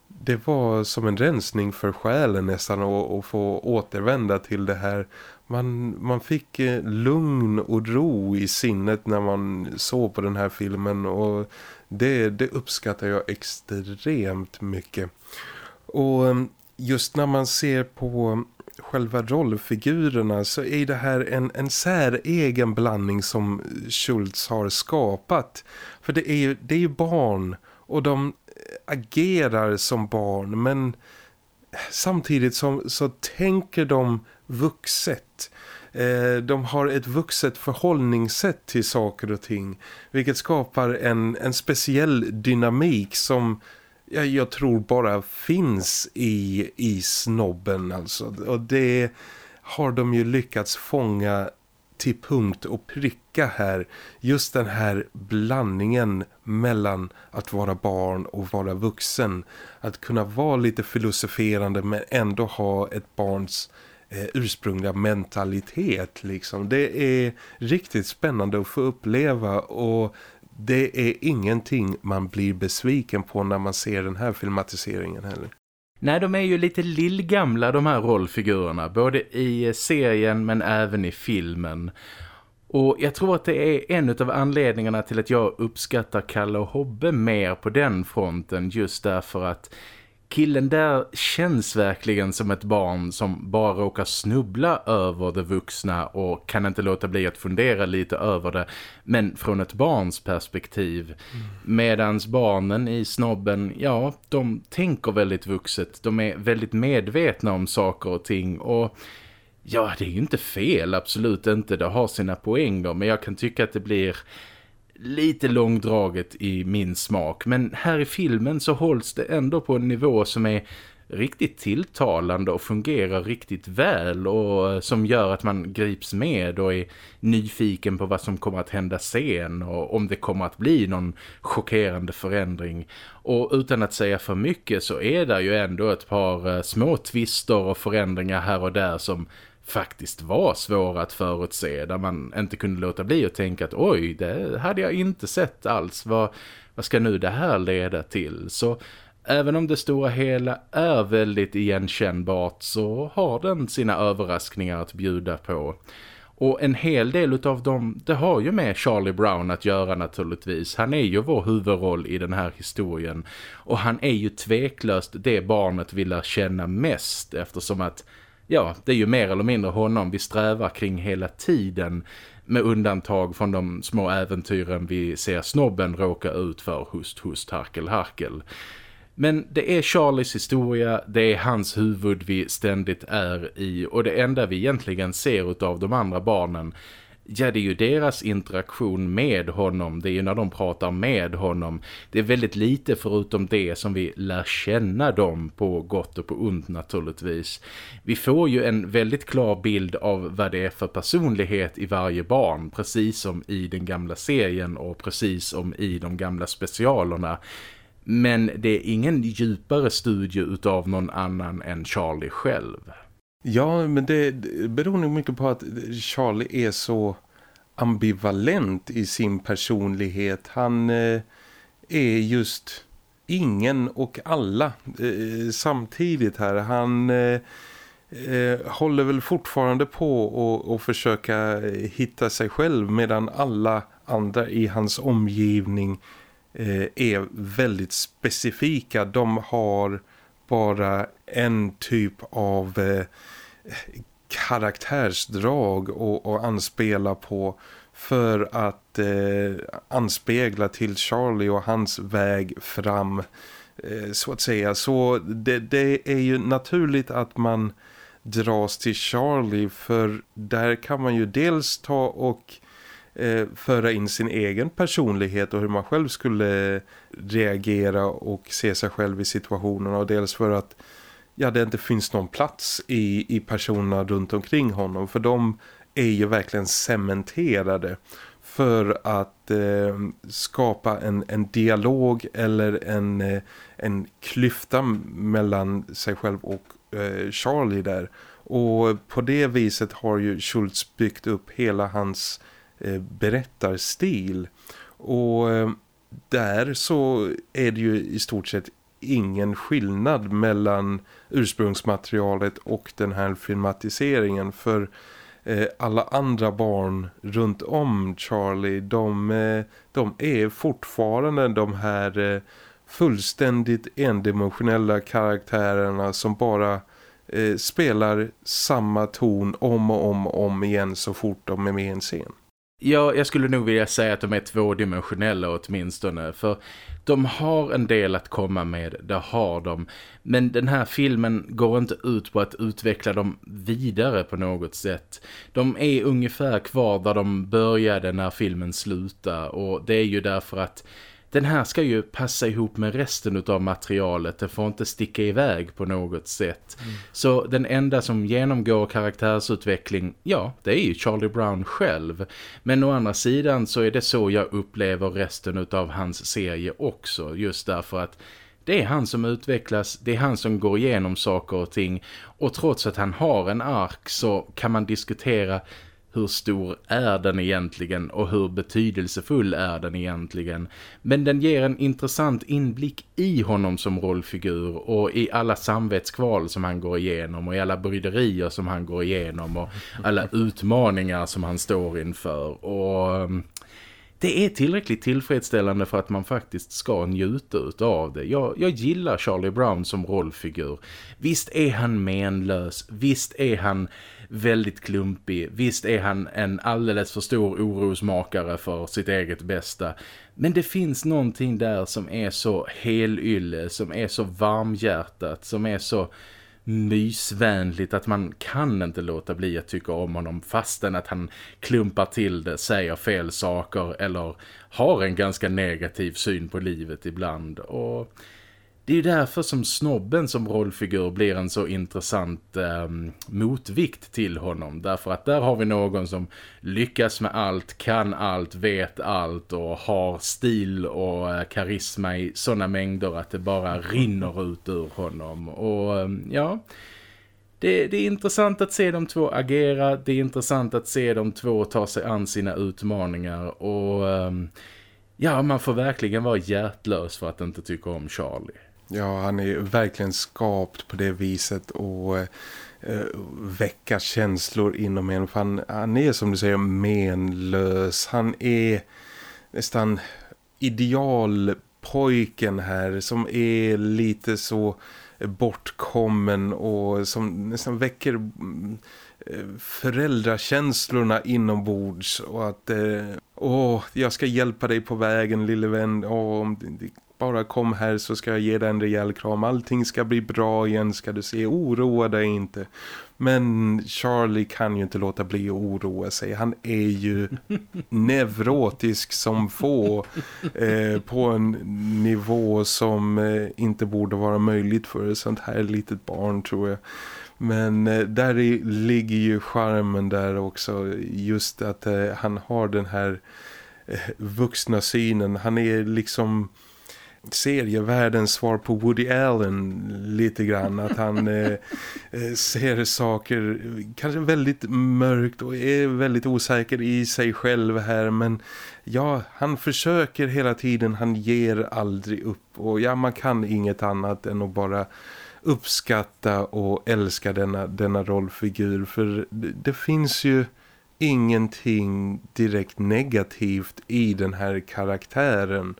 det var som en rensning för själen nästan att få återvända till det här man, man fick eh, lugn och ro i sinnet när man såg på den här filmen och det, det uppskattar jag extremt mycket. Och eh, just när man ser på själva rollfigurerna så är det här en, en säregen blandning som Schultz har skapat. För det är ju, det är ju barn och de eh, agerar som barn men samtidigt som, så tänker de vuxet. Eh, de har ett vuxet förhållningssätt till saker och ting. Vilket skapar en, en speciell dynamik som jag, jag tror bara finns i, i snobben. Alltså. Och det har de ju lyckats fånga till punkt och pricka här. Just den här blandningen mellan att vara barn och vara vuxen. Att kunna vara lite filosoferande men ändå ha ett barns eh, ursprungliga mentalitet liksom. Det är riktigt spännande att få uppleva och det är ingenting man blir besviken på när man ser den här filmatiseringen heller. Nej, de är ju lite lillgamla de här rollfigurerna, både i serien men även i filmen. Och jag tror att det är en av anledningarna till att jag uppskattar Kalle och Hobbe mer på den fronten just därför att killen där känns verkligen som ett barn som bara råkar snubbla över det vuxna och kan inte låta bli att fundera lite över det. Men från ett barns perspektiv. Mm. Medans barnen i snobben, ja, de tänker väldigt vuxet. De är väldigt medvetna om saker och ting och... Ja, det är ju inte fel, absolut inte. Det har sina poänger, men jag kan tycka att det blir lite långdraget i min smak. Men här i filmen så hålls det ändå på en nivå som är riktigt tilltalande och fungerar riktigt väl och eh, som gör att man grips med och är nyfiken på vad som kommer att hända sen och om det kommer att bli någon chockerande förändring. Och utan att säga för mycket så är det ju ändå ett par eh, små twister och förändringar här och där som faktiskt var svåra att förutse. Där man inte kunde låta bli att tänka att oj, det hade jag inte sett alls. Vad, vad ska nu det här leda till? Så även om det stora hela är väldigt igenkännbart så har den sina överraskningar att bjuda på. Och en hel del av dem, det har ju med Charlie Brown att göra naturligtvis. Han är ju vår huvudroll i den här historien. Och han är ju tveklöst det barnet vill känna mest eftersom att ja, det är ju mer eller mindre honom. Vi strävar kring hela tiden med undantag från de små äventyren vi ser snobben råka ut för. Hust, hust, harkel, harkel. Men det är Charlies historia, det är hans huvud vi ständigt är i. Och det enda vi egentligen ser av de andra barnen Ja, det är ju deras interaktion med honom. Det är ju när de pratar med honom. Det är väldigt lite förutom det som vi lär känna dem på gott och på ont naturligtvis. Vi får ju en väldigt klar bild av vad det är för personlighet i varje barn. Precis som i den gamla serien och precis som i de gamla specialerna. Men det är ingen djupare studie utav någon annan än Charlie själv. Ja, men det beror nog mycket på att Charlie är så ambivalent i sin personlighet. Han eh, är just ingen och alla eh, samtidigt här. Han eh, eh håller väl fortfarande på att försöka eh, hitta sig själv medan alla andra i hans omgivning eh, är väldigt specifika. De har bara en typ av eh, karaktärsdrag och, och anspela på för att eh, anspegla till Charlie och hans väg fram eh, så att säga. Så det, det, är ju naturligt att man dras till Charlie för där kan man ju dels ta och eh, föra in sin egen personlighet och hur man själv skulle reagera och se sig själv i situationen och dels för att ja, det inte finns någon plats i, i personerna runt omkring honom för de är ju verkligen cementerade för att eh, skapa en, en dialog eller en, eh, en klyfta mellan sig själv och eh, Charlie där. Och på det viset har ju Schultz byggt upp hela hans eh, berättarstil. Och eh, där så är det ju i stort sett ingen skillnad mellan ursprungsmaterialet och den här filmatiseringen för eh, alla andra barn runt om Charlie de, eh, de är fortfarande de här eh, fullständigt endimensionella karaktärerna som bara eh, spelar samma ton om och om och om igen så fort de är med i en scen. Ja, jag skulle nog vilja säga att de är tvådimensionella åtminstone. För de har en del att komma med, det har de. Men den här filmen går inte ut på att utveckla dem vidare på något sätt. De är ungefär kvar där de började när filmen slutade. Och det är ju därför att den här ska ju passa ihop med resten av materialet. Den får inte sticka iväg på något sätt. Mm. Så den enda som genomgår karaktärsutveckling, ja, det är ju Charlie Brown själv. Men å andra sidan så är det så jag upplever resten av hans serie också. Just därför att det är han som utvecklas, det är han som går igenom saker och ting. Och trots att han har en ark så kan man diskutera hur stor är den egentligen och hur betydelsefull är den egentligen. Men den ger en intressant inblick i honom som rollfigur och i alla samvetskval som han går igenom och i alla bryderier som han går igenom och alla utmaningar som han står inför. Och ehm, det är tillräckligt tillfredsställande för att man faktiskt ska njuta av det. Jag, jag gillar Charlie Brown som rollfigur. Visst är han menlös, visst är han väldigt klumpig. Visst är han en alldeles för stor orosmakare för sitt eget bästa. Men det finns någonting där som är så helylle, som är så varmhjärtat, som är så mysvänligt att man kan inte låta bli att tycka om honom fastän att han klumpar till det, säger fel saker eller har en ganska negativ syn på livet ibland. Och det är ju därför som snobben som rollfigur blir en så intressant eh, motvikt till honom. Därför att där har vi någon som lyckas med allt, kan allt, vet allt och har stil och eh, karisma i sådana mängder att det bara rinner ut ur honom. Och eh, ja... Det, det, är intressant att se de två agera, det är intressant att se de två ta sig an sina utmaningar och ehm, ja, man får verkligen vara hjärtlös för att inte tycka om Charlie. Ja, han är verkligen skapt på det viset och eh, eh, väcka känslor inom en. För han, han är som du säger menlös. Han är nästan idealpojken här som är lite så bortkommen och som nästan väcker mm, eh, föräldrakänslorna inombords och att eh, åh, jag ska hjälpa dig på vägen lille vän åh, bara kom här så ska jag ge dig en rejäl kram. Allting ska bli bra igen ska du se. Oroa dig inte. Men Charlie kan ju inte låta bli att oroa sig. Han är ju neurotisk som få eh, på en nivå som eh, inte borde vara möjligt för ett sånt här litet barn tror jag. Men eh, där i, ligger ju charmen där också. Just att eh, han har den här eh, vuxna synen. Han är liksom serievärldens svar på Woody Allen lite grann. Att han eh, eh, ser saker kanske väldigt mörkt och är väldigt osäker i sig själv här. Men ja, han försöker hela tiden. Han ger aldrig upp. Och ja, man kan inget annat än att bara uppskatta och älska denna, denna rollfigur. För det, det finns ju ingenting direkt negativt i den här karaktären.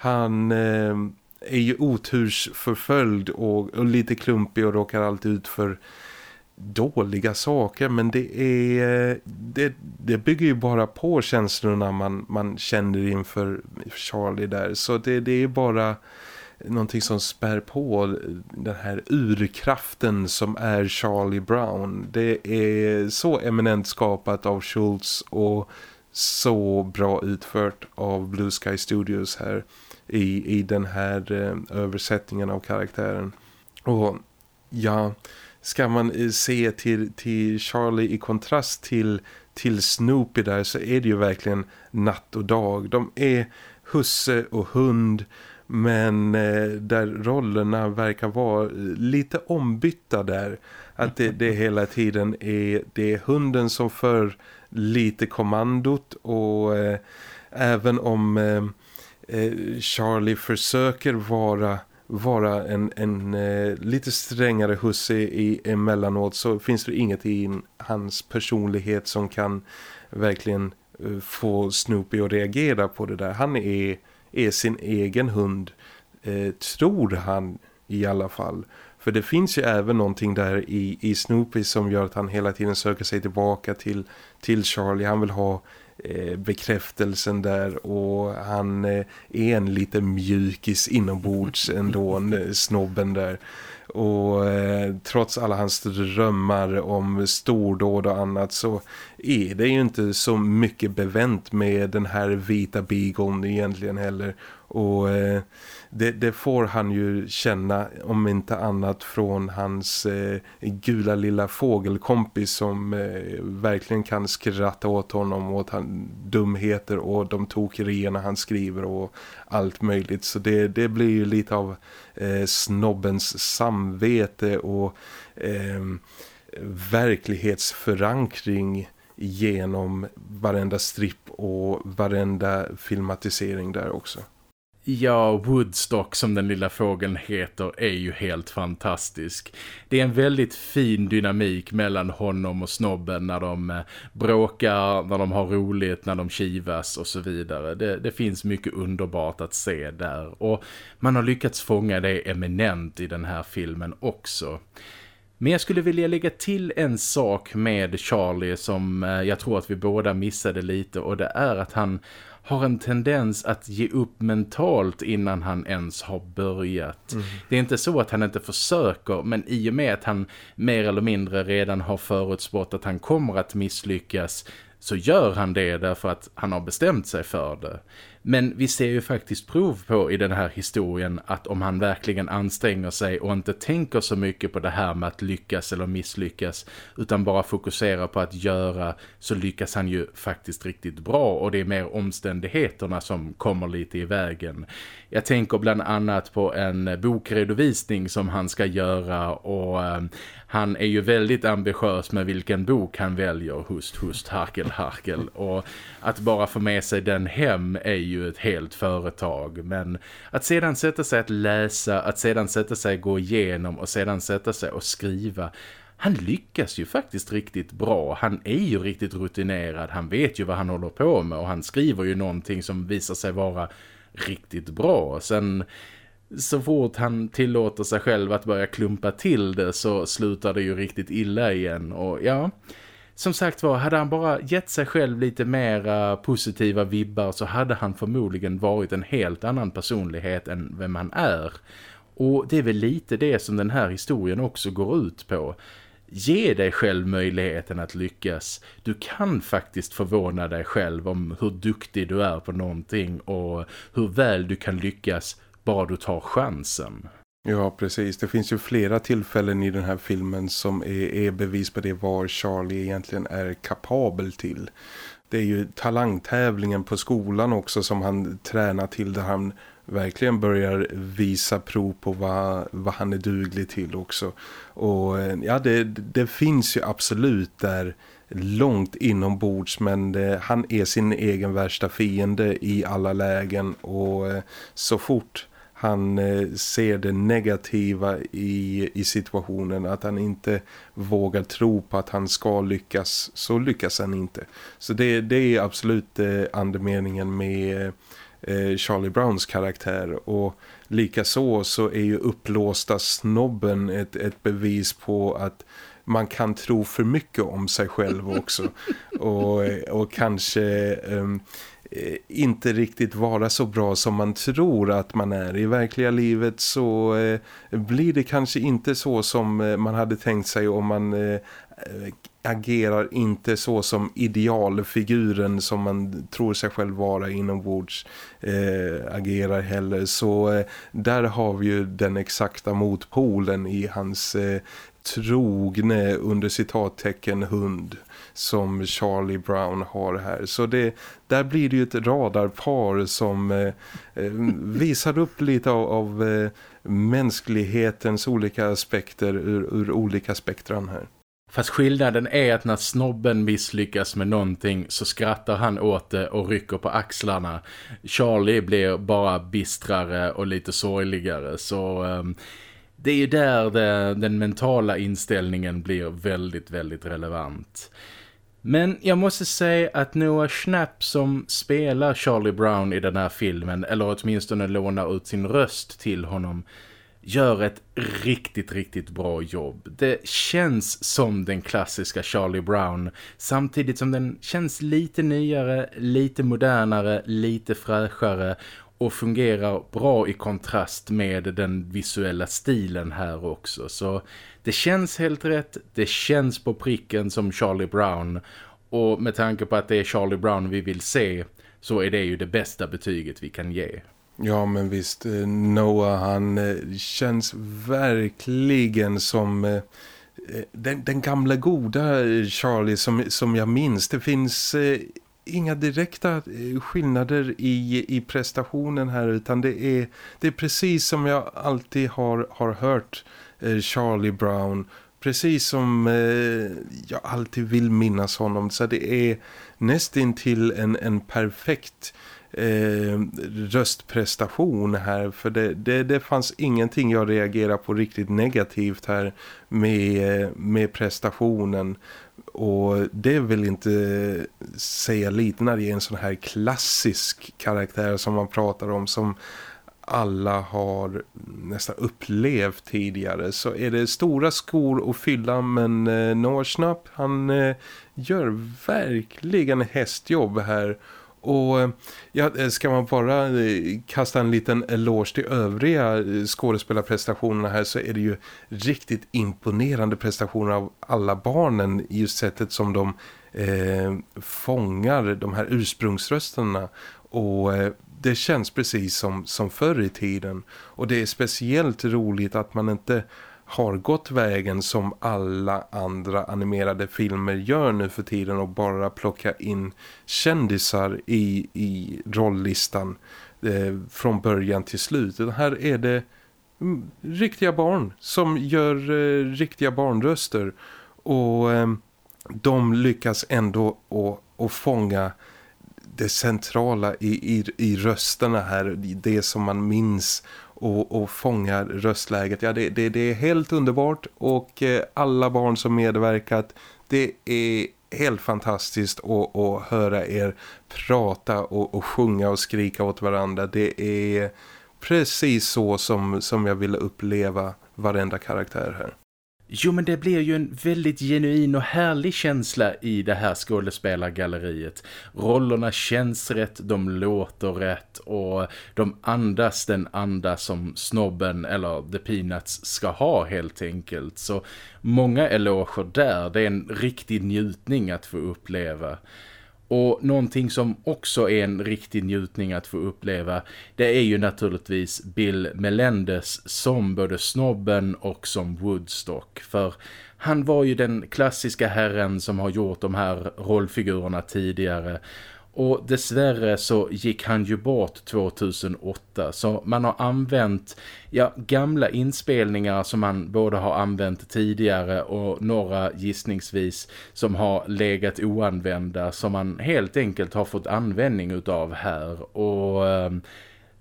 Han eh, är ju otursförföljd och, och lite klumpig och råkar alltid ut för dåliga saker. Men det är det, det bygger ju bara på känslorna man, man känner inför Charlie där. Så det, det är bara någonting som spär på den här urkraften som är Charlie Brown. Det är så eminent skapat av Schultz och så bra utfört av Blue Sky Studios här i, i den här eh, översättningen av karaktären. Och ja, ska man eh, se till, till Charlie i kontrast till, till Snoopy där så är det ju verkligen natt och dag. De är husse och hund men eh, där rollerna verkar vara eh, lite ombytta där. Att det, det hela tiden är, det är hunden som för lite kommandot och eh, även om eh, Eh, Charlie försöker vara vara en, en eh, lite strängare husse i emellanåt så finns det inget i hans personlighet som kan verkligen eh, få Snoopy att reagera på det där. Han är är sin egen hund eh, tror han i alla fall. För det finns ju även någonting där i, i Snoopy som gör att han hela tiden söker sig tillbaka till, till Charlie. Han vill ha bekräftelsen där och han eh, är en lite mjukis inombords ändå, eh, snobben där. Och eh, trots alla hans drömmar om stordåd och annat så är det ju inte så mycket bevänt med den här vita beageln egentligen heller. Och eh, det, det, får han ju känna om inte annat från hans eh, gula lilla fågelkompis som eh, verkligen kan skratta åt honom åt han, dumheter och de tokerierna han skriver och allt möjligt. Så det, det blir ju lite av eh, snobbens samvete och eh, verklighetsförankring genom varenda stripp och varenda filmatisering där också. Ja, Woodstock som den lilla fågeln heter är ju helt fantastisk. Det är en väldigt fin dynamik mellan honom och snobben när de eh, bråkar, när de har roligt, när de kivas och så vidare. Det, det finns mycket underbart att se där och man har lyckats fånga det eminent i den här filmen också. Men jag skulle vilja lägga till en sak med Charlie som eh, jag tror att vi båda missade lite och det är att han har en tendens att ge upp mentalt innan han ens har börjat. Mm. Det är inte så att han inte försöker men i och med att han mer eller mindre redan har förutspått att han kommer att misslyckas så gör han det därför att han har bestämt sig för det. Men vi ser ju faktiskt prov på i den här historien att om han verkligen anstränger sig och inte tänker så mycket på det här med att lyckas eller misslyckas utan bara fokuserar på att göra så lyckas han ju faktiskt riktigt bra och det är mer omständigheterna som kommer lite i vägen. Jag tänker bland annat på en bokredovisning som han ska göra och eh, han är ju väldigt ambitiös med vilken bok han väljer, hust, hust, harkel, harkel och att bara få med sig den hem är ju ett helt företag men att sedan sätta sig att läsa, att sedan sätta sig att gå igenom och sedan sätta sig och skriva han lyckas ju faktiskt riktigt bra. Han är ju riktigt rutinerad. Han vet ju vad han håller på med och han skriver ju någonting som visar sig vara riktigt bra. Sen så fort han tillåter sig själv att börja klumpa till det så slutar det ju riktigt illa igen. Och ja, som sagt var, hade han bara gett sig själv lite mera positiva vibbar så hade han förmodligen varit en helt annan personlighet än vem han är. Och det är väl lite det som den här historien också går ut på. Ge dig själv möjligheten att lyckas. Du kan faktiskt förvåna dig själv om hur duktig du är på någonting och hur väl du kan lyckas bara du tar chansen. Ja, precis. Det finns ju flera tillfällen i den här filmen som är, är bevis på det var Charlie egentligen är kapabel till. Det är ju talangtävlingen på skolan också som han tränar till där han verkligen börjar visa prov på vad, vad han är duglig till också. Och eh, ja, det, det finns ju absolut där långt inombords men det, han är sin egen värsta fiende i alla lägen och eh, så fort han eh, ser det negativa i, i situationen att han inte vågar tro på att han ska lyckas så lyckas han inte. Så det, det är absolut eh, andemeningen med eh, Charlie Browns karaktär och likaså så är ju upplåsta snobben ett, ett bevis på att man kan tro för mycket om sig själv också och, och kanske um, Eh, inte riktigt vara så bra som man tror att man är. I verkliga livet så eh, blir det kanske inte så som eh, man hade tänkt sig om man eh, eh, agerar inte så som idealfiguren som man tror sig själv vara inombords eh, agerar heller. Så eh, där har vi ju den exakta motpolen i hans eh, trogne under citattecken hund som Charlie Brown har här. Så det, där blir det ju ett radarpar som eh, eh, visar upp lite av, av eh, mänsklighetens olika aspekter ur, ur olika spektran här. Fast skillnaden är att när snobben misslyckas med någonting så skrattar han åt det och rycker på axlarna. Charlie blir bara bistrare och lite sorgligare så... Um, det är ju där det, den mentala inställningen blir väldigt, väldigt relevant. Men jag måste säga att Noah Schnapp som spelar Charlie Brown i den här filmen, eller åtminstone lånar ut sin röst till honom, gör ett riktigt, riktigt bra jobb. Det känns som den klassiska Charlie Brown, samtidigt som den känns lite nyare, lite modernare, lite fräschare och fungerar bra i kontrast med den visuella stilen här också. Så det känns helt rätt, det känns på pricken som Charlie Brown och med tanke på att det är Charlie Brown vi vill se så är det ju det bästa betyget vi kan ge. Ja men visst, eh, Noah han eh, känns verkligen som eh, den, den gamla goda Charlie som, som jag minns. Det finns inga direkta eh, skillnader i, i prestationen här utan det är, det är precis som jag alltid har, har hört eh, Charlie Brown. Precis som eh, jag alltid vill minnas honom. Så det är nästintill en, en perfekt eh, röstprestation här. För det, det, det fanns ingenting jag reagerade på riktigt negativt här med, eh, med prestationen och det vill inte säga lite när det är en sån här klassisk karaktär som man pratar om som alla har nästan upplevt tidigare. Så är det stora skor att fylla men eh, Norsnapp han eh, gör verkligen hästjobb här och eh, ja, eh, ska man bara eh, kasta en liten eloge till övriga skådespelarprestationerna här så är det ju riktigt imponerande prestationer av alla barnen i just sättet som de eh, fångar de här ursprungsrösterna och eh, det känns precis som, som förr i tiden. Och det är speciellt roligt att man inte har gått vägen som alla andra animerade filmer gör nu för tiden och bara plocka in kändisar i, i rolllistan eh, från början till slut. Det här är det mm, riktiga barn som gör eh, riktiga barnröster och eh, de lyckas ändå att fånga det centrala i, i, i rösterna här, det som man minns och, och fångar röstläget. Ja, det, det, det är helt underbart och eh, alla barn som medverkat, det är helt fantastiskt att, att höra er prata och, och sjunga och skrika åt varandra. Det är precis så som, som jag ville uppleva varenda karaktär här. Jo men det blir ju en väldigt genuin och härlig känsla i det här skådespelargalleriet. Rollerna känns rätt, de låter rätt och de andas den anda som snobben eller The Peanuts ska ha helt enkelt. Så många eloger där, det är en riktig njutning att få uppleva. Och någonting som också är en riktig njutning att få uppleva det är ju naturligtvis Bill Melendez som både snobben och som Woodstock. För han var ju den klassiska herren som har gjort de här rollfigurerna tidigare och dessvärre så gick han ju bort 2008 så man har använt ja, gamla inspelningar som man både har använt tidigare och några gissningsvis som har legat oanvända som man helt enkelt har fått användning utav här. Och... Eh,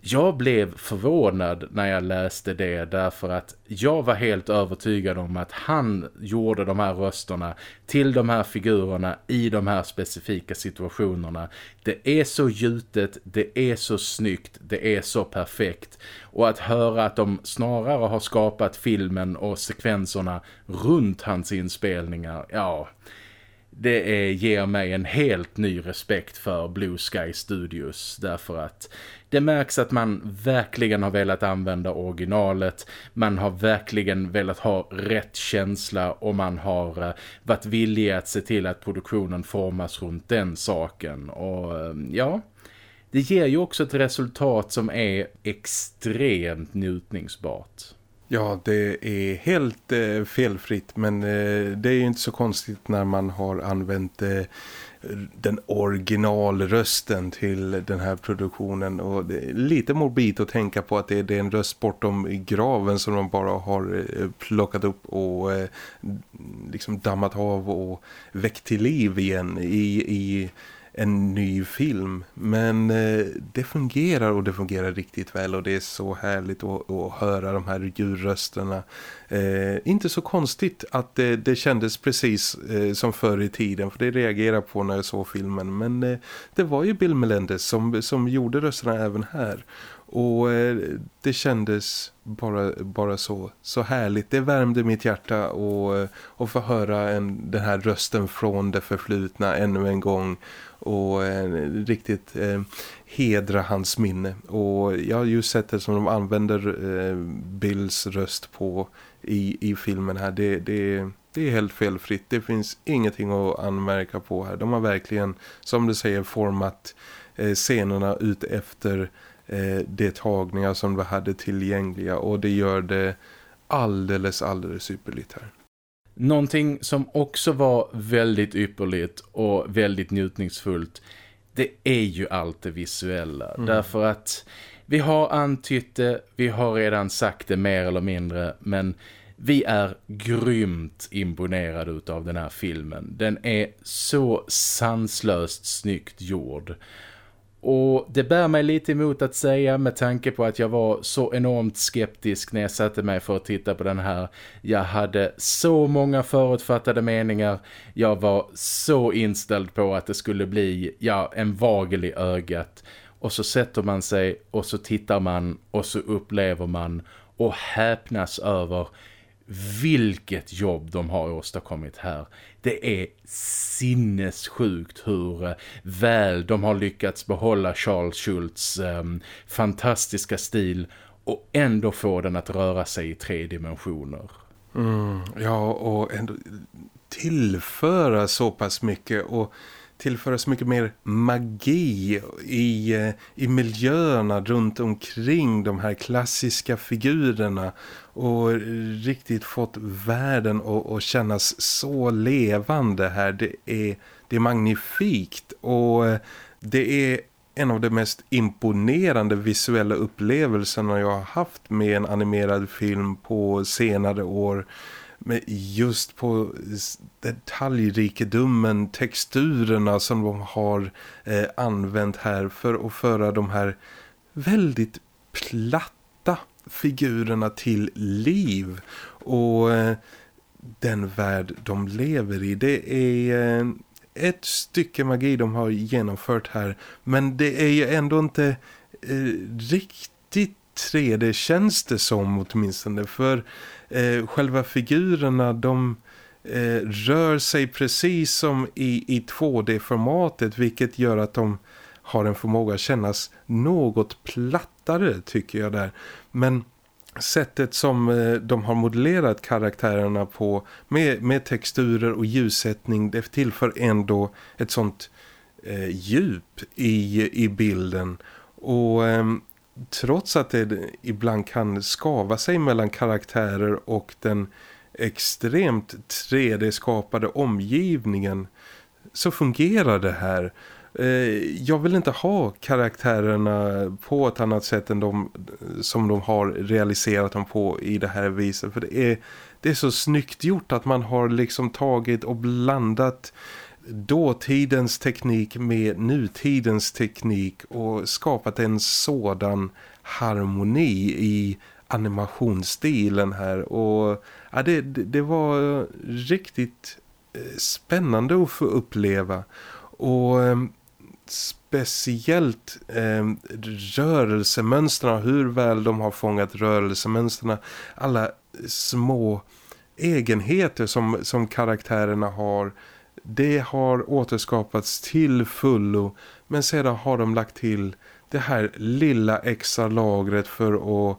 jag blev förvånad när jag läste det därför att jag var helt övertygad om att han gjorde de här rösterna till de här figurerna i de här specifika situationerna. Det är så gjutet, det är så snyggt, det är så perfekt. Och att höra att de snarare har skapat filmen och sekvenserna runt hans inspelningar, ja det är, ger mig en helt ny respekt för Blue Sky Studios därför att det märks att man verkligen har velat använda originalet, man har verkligen velat ha rätt känsla och man har uh, varit villig att se till att produktionen formas runt den saken och uh, ja... Det ger ju också ett resultat som är extremt njutningsbart. Ja, det är helt eh, felfritt men eh, det är ju inte så konstigt när man har använt eh, den originalrösten till den här produktionen. Och det är lite morbid att tänka på att det är, det är en röst bortom graven som de bara har eh, plockat upp och eh, liksom dammat av och väckt till liv igen i, i en ny film. Men eh, det fungerar och det fungerar riktigt väl och det är så härligt att, att höra de här djurrösterna. Eh, inte så konstigt att det, det kändes precis eh, som förr i tiden för det reagerar på när jag såg filmen. Men eh, det var ju Bill Melendez som, som gjorde rösterna även här. Och eh, det kändes bara, bara så, så härligt. Det värmde mitt hjärta och, eh, och få höra en, den här rösten från det förflutna ännu en gång och eh, riktigt eh, hedra hans minne. Och jag har ju sett det som de använder eh, Bills röst på i, i filmen här. Det, det, det är helt felfritt. Det finns ingenting att anmärka på här. De har verkligen, som du säger, format eh, scenerna ut efter eh, de tagningar som vi hade tillgängliga. Och det gör det alldeles, alldeles superligt här. Någonting som också var väldigt ypperligt och väldigt njutningsfullt det är ju allt det visuella. Mm. Därför att vi har antytt det, vi har redan sagt det mer eller mindre men vi är grymt imponerade av den här filmen. Den är så sanslöst snyggt gjord. Och det bär mig lite emot att säga med tanke på att jag var så enormt skeptisk när jag satte mig för att titta på den här. Jag hade så många förutfattade meningar. Jag var så inställd på att det skulle bli ja, en vagel i ögat. Och så sätter man sig och så tittar man och så upplever man och häpnas över vilket jobb de har åstadkommit här. Det är sinnessjukt hur eh, väl de har lyckats behålla Charles Schultz ehm, fantastiska stil och ändå få den att röra sig i tre dimensioner. Mm, ja, och ändå tillföra så pass mycket och tillföra så mycket mer magi i, eh, i miljöerna runt omkring de här klassiska figurerna och riktigt fått världen att, att kännas så levande här. Det är, det är magnifikt och eh, det är en av de mest imponerande visuella upplevelserna jag har haft med en animerad film på senare år- men just på detaljrikedomen, texturerna som de har eh, använt här för att föra de här väldigt platta figurerna till liv och eh, den värld de lever i. Det är eh, ett stycke magi de har genomfört här men det är ju ändå inte eh, riktigt 3D känns det som åtminstone för eh, själva figurerna de eh, rör sig precis som i, i 2D-formatet vilket gör att de har en förmåga att kännas något plattare tycker jag där. Men sättet som eh, de har modellerat karaktärerna på med, med texturer och ljussättning det tillför ändå ett sånt eh, djup i, i bilden och eh, trots att det ibland kan skava sig mellan karaktärer och den extremt 3D-skapade omgivningen så fungerar det här. Eh, jag vill inte ha karaktärerna på ett annat sätt än de som de har realiserat dem på i det här viset. För det är, det är så snyggt gjort att man har liksom tagit och blandat dåtidens teknik med nutidens teknik och skapat en sådan harmoni i animationsstilen här. Och ja, det, det var riktigt eh, spännande att få uppleva. Och ehm, speciellt eh, rörelsemönstren, hur väl de har fångat rörelsemönstren, alla små egenheter som, som karaktärerna har det har återskapats till fullo men sedan har de lagt till det här lilla extra lagret för att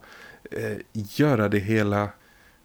eh, göra det hela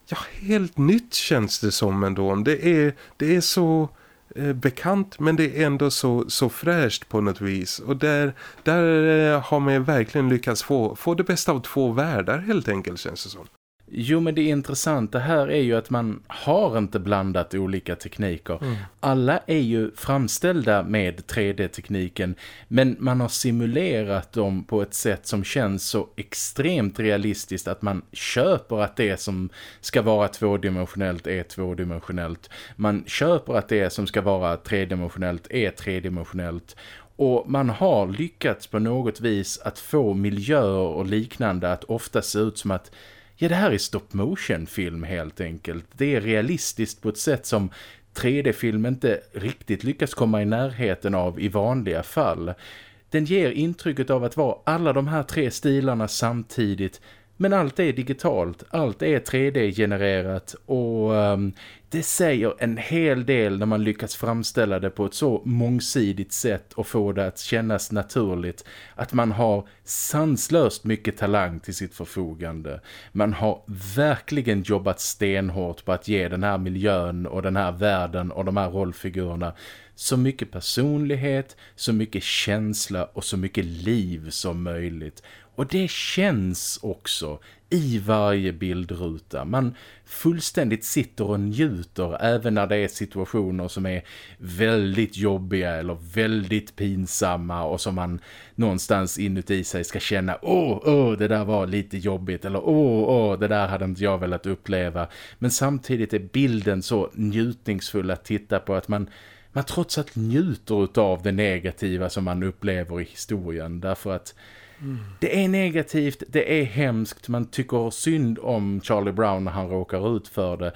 ja, helt nytt känns det som ändå. Det är, det är så eh, bekant men det är ändå så, så fräscht på något vis. Och där, där eh, har man verkligen lyckats få, få det bästa av två världar helt enkelt känns det som. Jo men det intressanta här är ju att man har inte blandat olika tekniker. Mm. Alla är ju framställda med 3D-tekniken men man har simulerat dem på ett sätt som känns så extremt realistiskt att man köper att det som ska vara tvådimensionellt är tvådimensionellt. Man köper att det som ska vara tredimensionellt är tredimensionellt och man har lyckats på något vis att få miljöer och liknande att ofta se ut som att Ja, det här är stop motion film helt enkelt. Det är realistiskt på ett sätt som 3D-film inte riktigt lyckas komma i närheten av i vanliga fall. Den ger intrycket av att vara alla de här tre stilarna samtidigt men allt är digitalt, allt är 3D-genererat och um, det säger en hel del när man lyckas framställa det på ett så mångsidigt sätt och få det att kännas naturligt. Att man har sanslöst mycket talang till sitt förfogande. Man har verkligen jobbat stenhårt på att ge den här miljön och den här världen och de här rollfigurerna så mycket personlighet, så mycket känsla och så mycket liv som möjligt. Och det känns också i varje bildruta. Man fullständigt sitter och njuter även när det är situationer som är väldigt jobbiga eller väldigt pinsamma och som man någonstans inuti sig ska känna åh, åh, det där var lite jobbigt eller åh, åh, det där hade inte jag velat uppleva. Men samtidigt är bilden så njutningsfull att titta på att man man trots allt njuter av det negativa som man upplever i historien därför att det är negativt, det är hemskt, man tycker synd om Charlie Brown när han råkar ut för det.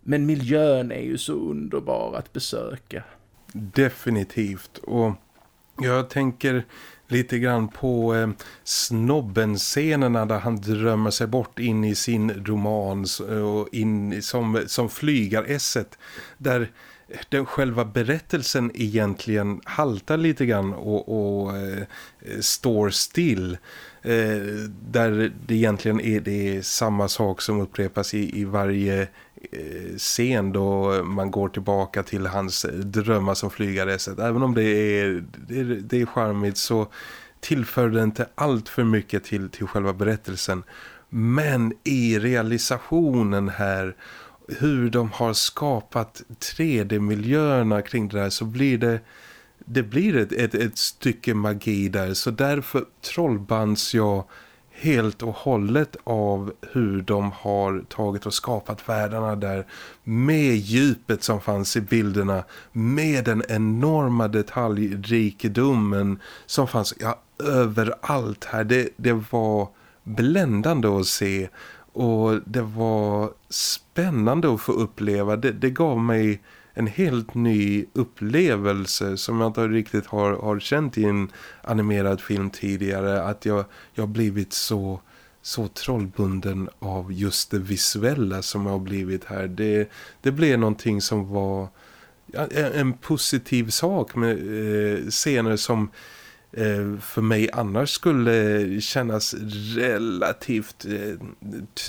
Men miljön är ju så underbar att besöka. Definitivt. Och jag tänker lite grann på eh, snobben-scenerna där han drömmer sig bort in i sin roman eh, och in som, som flygaresset. Där den själva berättelsen egentligen haltar lite grann och, och eh, står still. Eh, där det egentligen är det samma sak som upprepas i, i varje eh, scen då man går tillbaka till hans drömmar som flygareset. Även om det är, det är, det är charmigt så tillför det inte allt för mycket till, till själva berättelsen. Men i realisationen här hur de har skapat 3D-miljöerna kring det där så blir det det blir ett, ett, ett stycke magi där så därför trollbands jag helt och hållet av hur de har tagit och skapat världarna där med djupet som fanns i bilderna med den enorma detaljrikedomen som fanns ja, överallt här. Det, det var bländande att se och det var spännande att få uppleva. Det, det gav mig en helt ny upplevelse som jag inte riktigt har, har känt i en animerad film tidigare. Att jag, jag blivit så så trollbunden av just det visuella som har blivit här. Det, det blev någonting som var en positiv sak med eh, scener som Eh, för mig annars skulle kännas relativt eh,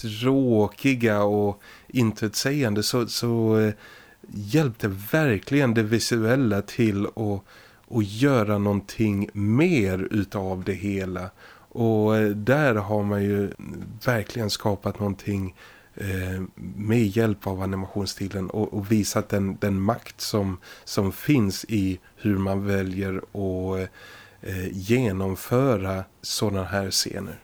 tråkiga och intetsägande så, så eh, hjälpte verkligen det visuella till att, att göra någonting mer utav det hela. Och där har man ju verkligen skapat någonting eh, med hjälp av animationsstilen och, och visat den, den makt som, som finns i hur man väljer att genomföra sådana här scener.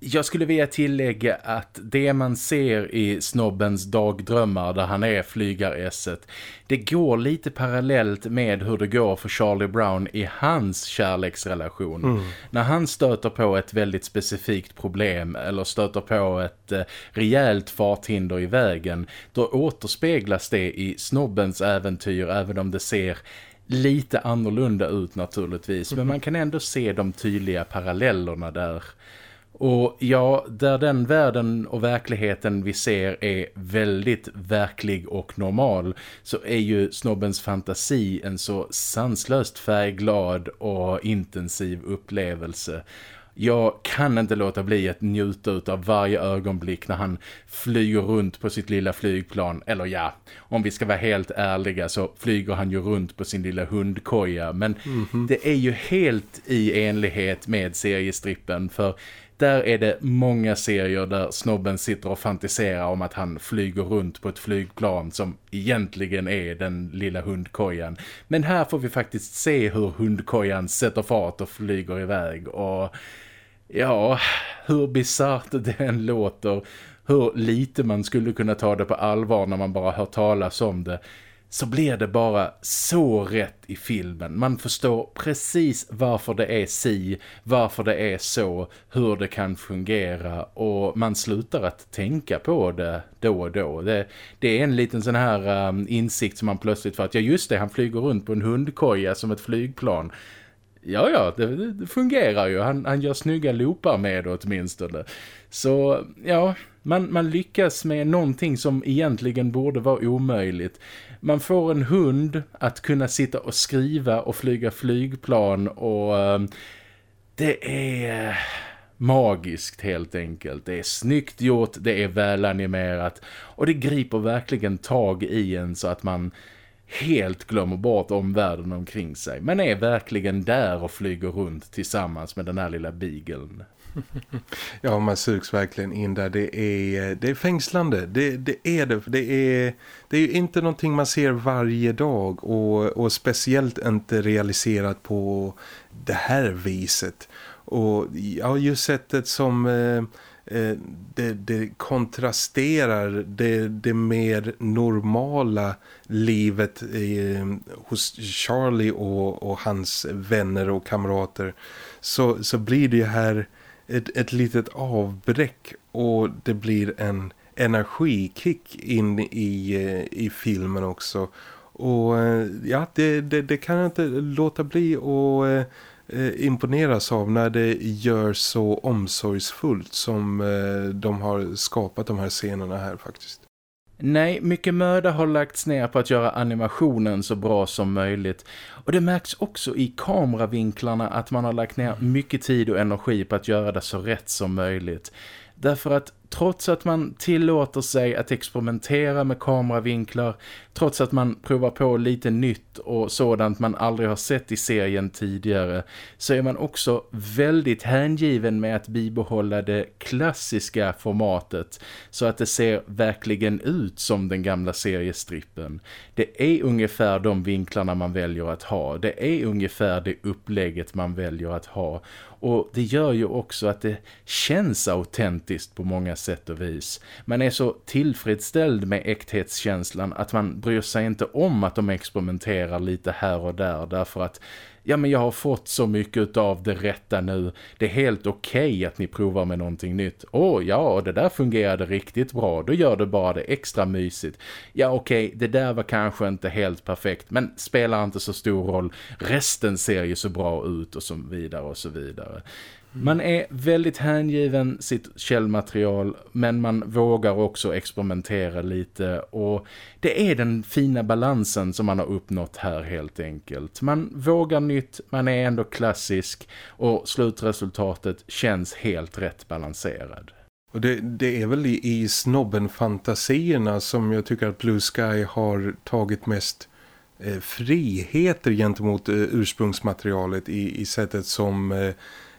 Jag skulle vilja tillägga att det man ser i snobbens dagdrömmar där han är flygaresset det går lite parallellt med hur det går för Charlie Brown i hans kärleksrelation. Mm. När han stöter på ett väldigt specifikt problem eller stöter på ett eh, rejält farthinder i vägen då återspeglas det i snobbens äventyr även om det ser lite annorlunda ut naturligtvis. Men man kan ändå se de tydliga parallellerna där. Och ja, där den världen och verkligheten vi ser är väldigt verklig och normal så är ju snobbens fantasi en så sanslöst färgglad och intensiv upplevelse. Jag kan inte låta bli att njuta av varje ögonblick när han flyger runt på sitt lilla flygplan. Eller ja, om vi ska vara helt ärliga så flyger han ju runt på sin lilla hundkoja. Men mm -hmm. det är ju helt i enlighet med seriestrippen för där är det många serier där snobben sitter och fantiserar om att han flyger runt på ett flygplan som egentligen är den lilla hundkojan. Men här får vi faktiskt se hur hundkojan sätter fart och flyger iväg och ja, hur bizart det än låter, hur lite man skulle kunna ta det på allvar när man bara hör talas om det så blir det bara så rätt i filmen. Man förstår precis varför det är si, varför det är så, hur det kan fungera och man slutar att tänka på det då och då. Det, det är en liten sån här um, insikt som man plötsligt får att ja just det, han flyger runt på en hundkoja som ett flygplan. Ja, ja, det, det fungerar ju. Han, han gör snygga loopar med det åtminstone. Så, ja, man, man lyckas med någonting som egentligen borde vara omöjligt. Man får en hund att kunna sitta och skriva och flyga flygplan och Eh, det är magiskt helt enkelt. Det är snyggt gjort, det är välanimerat och det griper verkligen tag i en så att man helt glömmer bort omvärlden omkring sig. men är verkligen där och flyger runt tillsammans med den här lilla bigeln. ja, man sugs verkligen in där. Det är, det är fängslande. Det, det är det. Det är, det är inte någonting man ser varje dag och, och speciellt inte realiserat på det här viset. Och ja, just sättet som... Eh Eh, det, det, kontrasterar det, det mer normala livet eh, hos Charlie och, och, hans vänner och kamrater så, så blir det här ett, ett litet avbräck och det blir en energikick in i, eh, i filmen också. Och eh, ja, det, det, det kan jag inte låta bli att Eh, imponeras av när det gör så omsorgsfullt som eh, de har skapat de här scenerna här faktiskt. Nej, mycket möda har lagts ner på att göra animationen så bra som möjligt. Och det märks också i kameravinklarna att man har lagt ner mycket tid och energi på att göra det så rätt som möjligt. Därför att trots att man tillåter sig att experimentera med kameravinklar, trots att man provar på lite nytt och sådant man aldrig har sett i serien tidigare, så är man också väldigt hängiven med att bibehålla det klassiska formatet så att det ser verkligen ut som den gamla seriestrippen. Det är ungefär de vinklarna man väljer att ha, det är ungefär det upplägget man väljer att ha och det gör ju också att det känns autentiskt på många sätt och vis. Man är så tillfredsställd med äkthetskänslan att man bryr sig inte om att de experimenterar lite här och där därför att ja men jag har fått så mycket av det rätta nu. Det är helt okej okay att ni provar med någonting nytt. Åh oh, ja, det där fungerade riktigt bra. Då gör det bara det extra mysigt. Ja okej, okay, det där var kanske inte helt perfekt men spelar inte så stor roll. Resten ser ju så bra ut och så vidare och så vidare. Man är väldigt hängiven sitt källmaterial men man vågar också experimentera lite och det är den fina balansen som man har uppnått här helt enkelt. Man vågar nytt, man är ändå klassisk och slutresultatet känns helt rätt balanserad. Och det, det är väl i, i snobben-fantasierna som jag tycker att Blue Sky har tagit mest eh, friheter gentemot eh, ursprungsmaterialet i, i sättet som eh,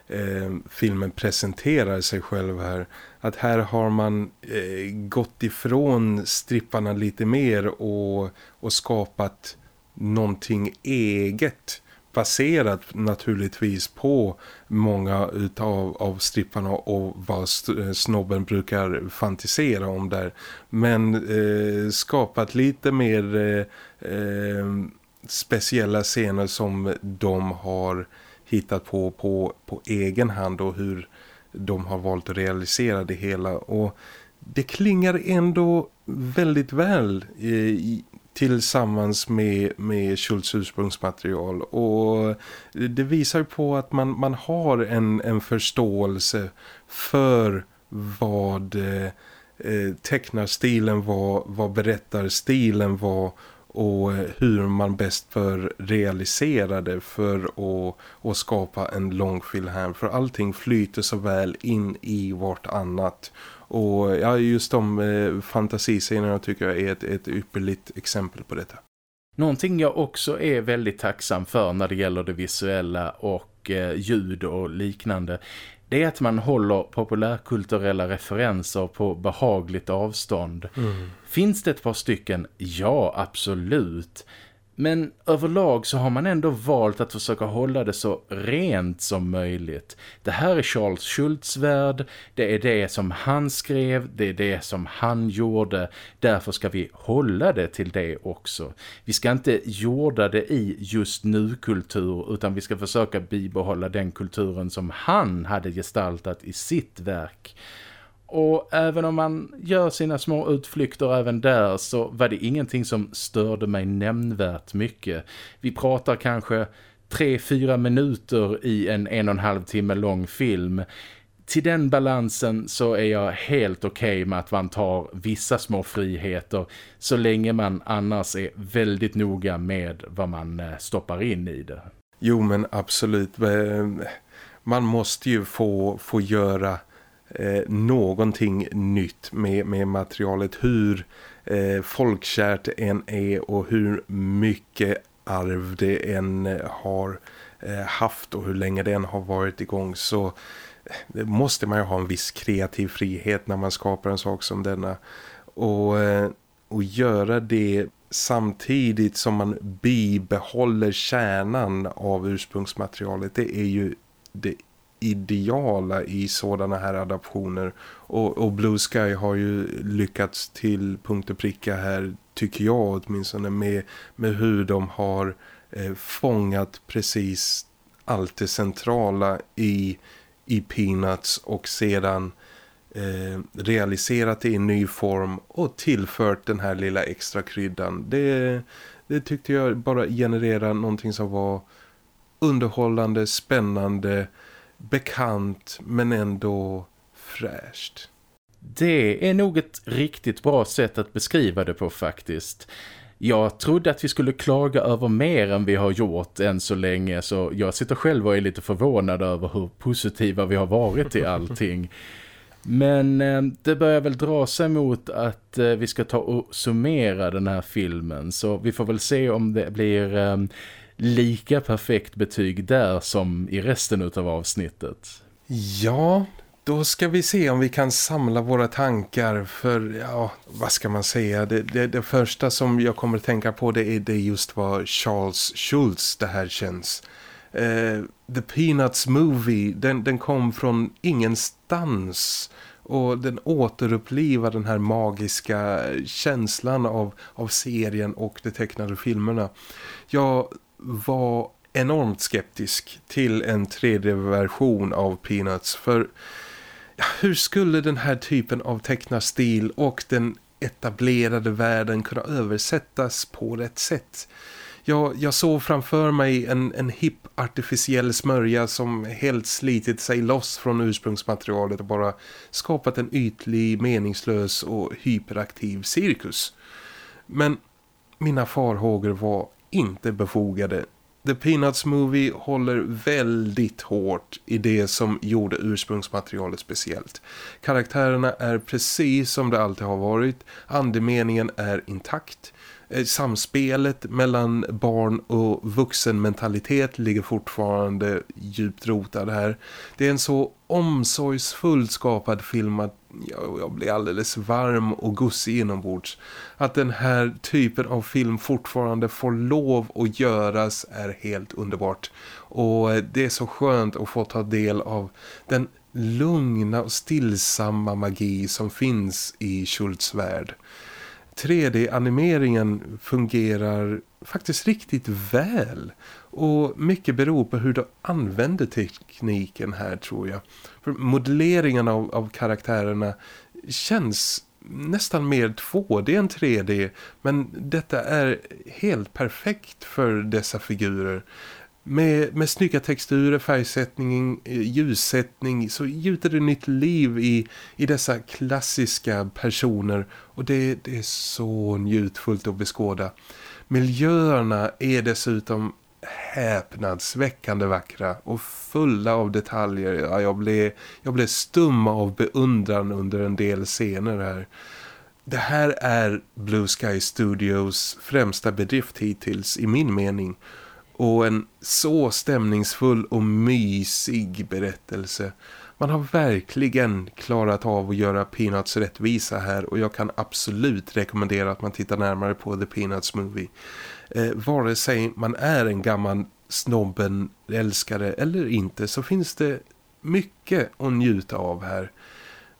eh, filmen presenterar sig själv här. Att här har man eh, gått ifrån stripparna lite mer och, och skapat någonting eget baserat naturligtvis på många utav av stripparna och vad snobben brukar fantisera om där. Men eh, skapat lite mer eh, eh speciella scener som de har hittat på, på på egen hand och hur de har valt att realisera det hela. Och det klingar ändå väldigt väl eh, i, tillsammans med, med Schultz ursprungsmaterial och det visar på att man, man har en, en förståelse för vad eh, eh tecknarstilen var, vad berättarstilen var och hur man bäst bör realisera det för att, att skapa en långfilm här. För allting flyter så väl in i vart annat. Och ja, just de eh, fantasiscenerna tycker jag är ett, ett ypperligt exempel på detta. Någonting jag också är väldigt tacksam för när det gäller det visuella och eh, ljud och liknande det är att man håller populärkulturella referenser på behagligt avstånd. Mm. Finns det ett par stycken? Ja, absolut. Men överlag så har man ändå valt att försöka hålla det så rent som möjligt. Det här är Charles Schultz värld, det är det som han skrev, det är det som han gjorde. Därför ska vi hålla det till det också. Vi ska inte jorda det i just nu-kultur utan vi ska försöka bibehålla den kulturen som han hade gestaltat i sitt verk. Och även om man gör sina små utflykter även där så var det ingenting som störde mig nämnvärt mycket. Vi pratar kanske tre, fyra minuter i en en och en halv timme lång film. Till den balansen så är jag helt okej okay med att man tar vissa små friheter så länge man annars är väldigt noga med vad man eh, stoppar in i det. Jo men absolut. Eh, man måste ju få, få göra eh, någonting nytt med, med materialet. Hur eh, folkkärt det än är och hur mycket arv det än eh, har eh, haft och hur länge det än har varit igång så eh, måste man ju ha en viss kreativ frihet när man skapar en sak som denna. Och, eh, och göra det samtidigt som man bibehåller kärnan av ursprungsmaterialet det är ju det ideala i sådana här adaptioner och, och, Blue Sky har ju lyckats till punkt och pricka här tycker jag åtminstone med, med hur de har eh, fångat precis allt det centrala i, i Peanuts och sedan eh, realiserat det i ny form och tillfört den här lilla extra kryddan. Det, det tyckte jag bara genererade någonting som var underhållande, spännande bekant men ändå fräscht. Det är nog ett riktigt bra sätt att beskriva det på faktiskt. Jag trodde att vi skulle klaga över mer än vi har gjort än så länge så jag sitter själv och är lite förvånad över hur positiva vi har varit i allting. Men eh, det börjar väl dra sig mot att eh, vi ska ta och summera den här filmen så vi får väl se om det blir eh, lika perfekt betyg där som i resten av avsnittet. Ja, då ska vi se om vi kan samla våra tankar för, ja, vad ska man säga? Det, det, det första som jag kommer att tänka på det är, det just vad Charles Schultz det här känns. Uh, The Peanuts Movie, den, den kom från ingenstans och den återupplivar den här magiska känslan av, av serien och de tecknade filmerna. Jag var enormt skeptisk till en 3D-version av Peanuts för hur skulle den här typen av tecknarstil och den etablerade världen kunna översättas på rätt sätt? Jag, jag såg framför mig en, en hipp artificiell smörja som helt slitit sig loss från ursprungsmaterialet och bara skapat en ytlig, meningslös och hyperaktiv cirkus. Men mina farhågor var inte befogade. The Peanuts Movie håller väldigt hårt i det som gjorde ursprungsmaterialet speciellt. Karaktärerna är precis som det alltid har varit. Andemeningen är intakt. Eh, samspelet mellan barn och vuxenmentalitet ligger fortfarande djupt rotad här. Det är en så omsorgsfullt skapad film att jag, blir alldeles varm och gussig inombords. Att den här typen av film fortfarande får lov att göras är helt underbart. Och eh, det är så skönt att få ta del av den lugna och stillsamma magi som finns i Schultz värld. 3D-animeringen fungerar faktiskt riktigt väl. Och mycket beror på hur du använder tekniken här tror jag. För modelleringen av, av karaktärerna känns nästan mer 2D än 3D. Men detta är helt perfekt för dessa figurer. Med, med snygga texturer, färgsättning, eh, ljussättning så gjuter det nytt liv i, i dessa klassiska personer och det, det är så njutfullt att beskåda. Miljöerna är dessutom häpnadsväckande vackra och fulla av detaljer. Ja, jag, blev, jag blev stum av beundran under en del scener här. Det här är Blue Sky Studios främsta bedrift hittills i min mening- och en så stämningsfull och mysig berättelse. Man har verkligen klarat av att göra Peanuts rättvisa här och jag kan absolut rekommendera att man tittar närmare på The Peanuts Movie. Eh, vare sig man är en gammal snobben älskare eller inte så finns det mycket att njuta av här.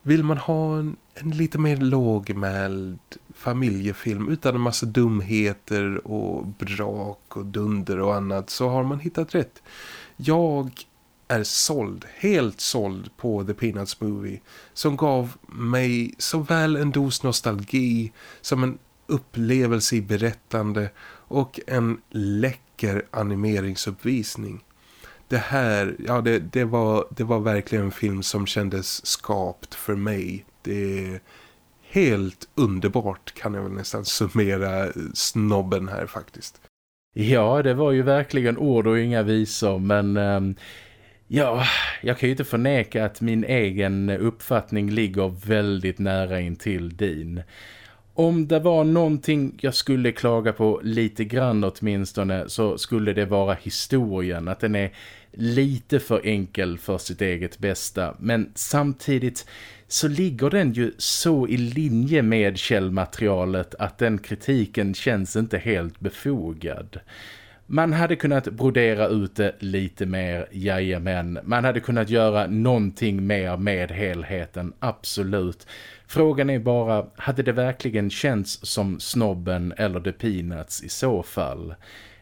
Vill man ha en, en lite mer lågmäld familjefilm utan en massa dumheter och brak och dunder och annat så har man hittat rätt. Jag är såld, helt såld på The Peanuts Movie som gav mig såväl en dos nostalgi som en upplevelse i berättande och en läcker animeringsuppvisning. Det här, ja det, det, var, det var verkligen en film som kändes skapt för mig. Det är helt underbart kan jag väl nästan summera snobben här faktiskt. Ja, det var ju verkligen ord och inga visor, men um, ja, jag kan ju inte förneka att min egen uppfattning ligger väldigt nära in till din. Om det var någonting jag skulle klaga på lite grann åtminstone så skulle det vara historien. Att den är lite för enkel för sitt eget bästa. Men samtidigt så ligger den ju så i linje med källmaterialet att den kritiken känns inte helt befogad. Man hade kunnat brodera ut det lite mer, jajamän. Man hade kunnat göra någonting mer med helheten, absolut. Frågan är bara, hade det verkligen känts som snobben eller The Peanuts i så fall?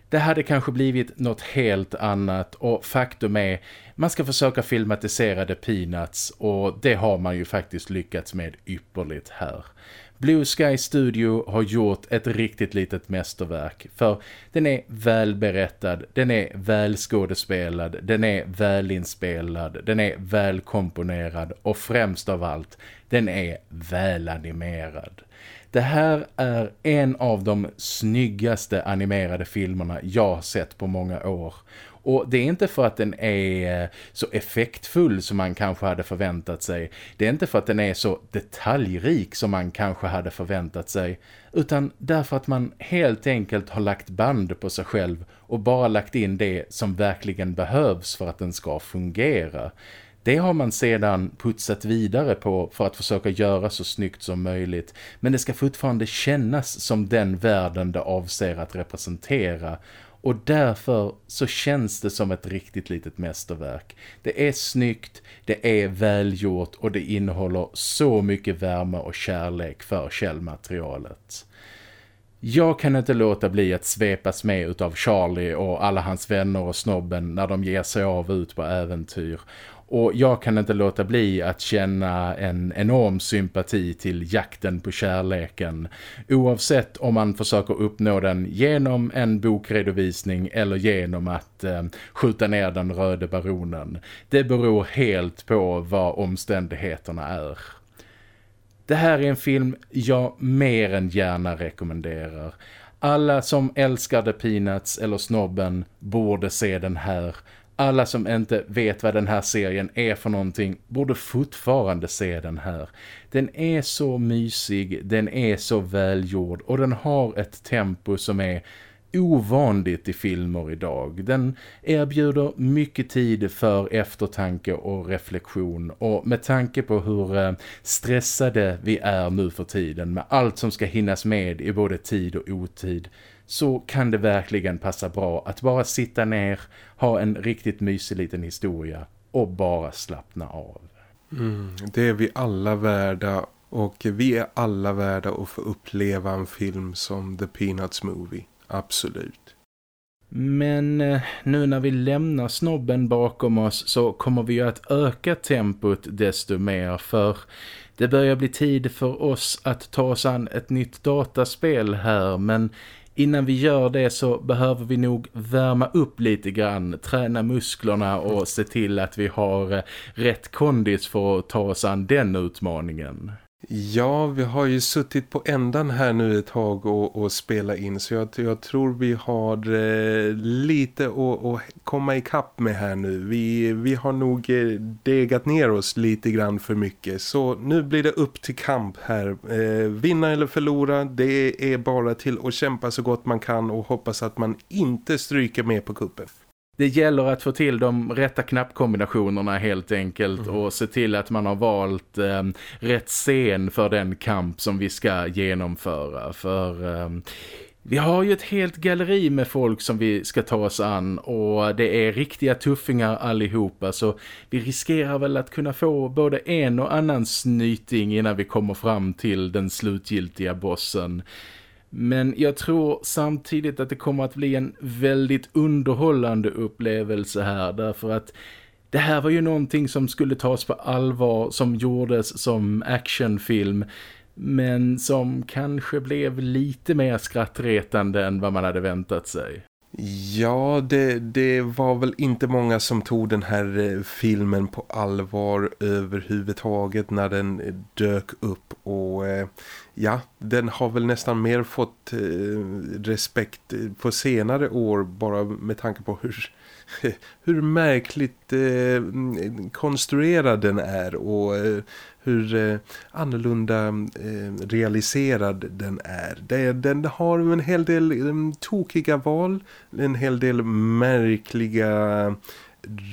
Det hade kanske blivit något helt annat och faktum är man ska försöka filmatisera The Peanuts och det har man ju faktiskt lyckats med ypperligt här. Blue Sky Studio har gjort ett riktigt litet mästerverk för den är välberättad, den är välskådespelad, den är välinspelad, den är välkomponerad och främst av allt, den är välanimerad. Det här är en av de snyggaste animerade filmerna jag har sett på många år. Och det är inte för att den är eh, så effektfull som man kanske hade förväntat sig. Det är inte för att den är så detaljrik som man kanske hade förväntat sig. Utan därför att man helt enkelt har lagt band på sig själv och bara lagt in det som verkligen behövs för att den ska fungera. Det har man sedan putsat vidare på för att försöka göra så snyggt som möjligt. Men det ska fortfarande kännas som den världen det avser att representera. Och därför så känns det som ett riktigt litet mästerverk. Det är snyggt, det är välgjort och det innehåller så mycket värme och kärlek för källmaterialet. Jag kan inte låta bli att svepas med utav Charlie och alla hans vänner och snobben när de ger sig av ut på äventyr. Och jag kan inte låta bli att känna en enorm sympati till jakten på kärleken. Oavsett om man försöker uppnå den genom en bokredovisning eller genom att eh, skjuta ner den röde baronen. Det beror helt på vad omständigheterna är. Det här är en film jag mer än gärna rekommenderar. Alla som älskade Peanuts eller Snobben borde se den här alla som inte vet vad den här serien är för någonting borde fortfarande se den här. Den är så mysig, den är så välgjord och den har ett tempo som är ovanligt i filmer idag. Den erbjuder mycket tid för eftertanke och reflektion och med tanke på hur eh, stressade vi är nu för tiden med allt som ska hinnas med i både tid och otid så kan det verkligen passa bra att bara sitta ner, ha en riktigt mysig liten historia och bara slappna av. Mm, det är vi alla värda och vi är alla värda att få uppleva en film som The Peanuts Movie. Absolut. Men eh, nu när vi lämnar snobben bakom oss så kommer vi ju att öka tempot desto mer för det börjar bli tid för oss att ta oss an ett nytt dataspel här men innan vi gör det så behöver vi nog värma upp lite grann, träna musklerna och se till att vi har eh, rätt kondis för att ta oss an den utmaningen. Ja, vi har ju suttit på ändan här nu ett tag och, och spela in så jag, jag tror vi har eh, lite att, komma ikapp med här nu. Vi, vi har nog eh, degat ner oss lite grann för mycket så nu blir det upp till kamp här. Eh, vinna eller förlora, det är bara till att kämpa så gott man kan och hoppas att man inte stryker med på kuppen det gäller att få till de rätta knappkombinationerna helt enkelt mm. och se till att man har valt eh, rätt scen för den kamp som vi ska genomföra. För eh, vi har ju ett helt galleri med folk som vi ska ta oss an och det är riktiga tuffingar allihopa så vi riskerar väl att kunna få både en och annan snyting innan vi kommer fram till den slutgiltiga bossen. Men jag tror samtidigt att det kommer att bli en väldigt underhållande upplevelse här därför att det här var ju någonting som skulle tas på allvar som gjordes som actionfilm men som kanske blev lite mer skrattretande än vad man hade väntat sig. Ja, det, det var väl inte många som tog den här eh, filmen på allvar överhuvudtaget när den eh, dök upp och eh, ja, den har väl nästan mer fått eh, respekt eh, på senare år bara med tanke på hur, hur märkligt eh, konstruerad den är och eh, hur eh, annorlunda eh, realiserad den är. Det, den har en hel del eh, tokiga val, en hel del märkliga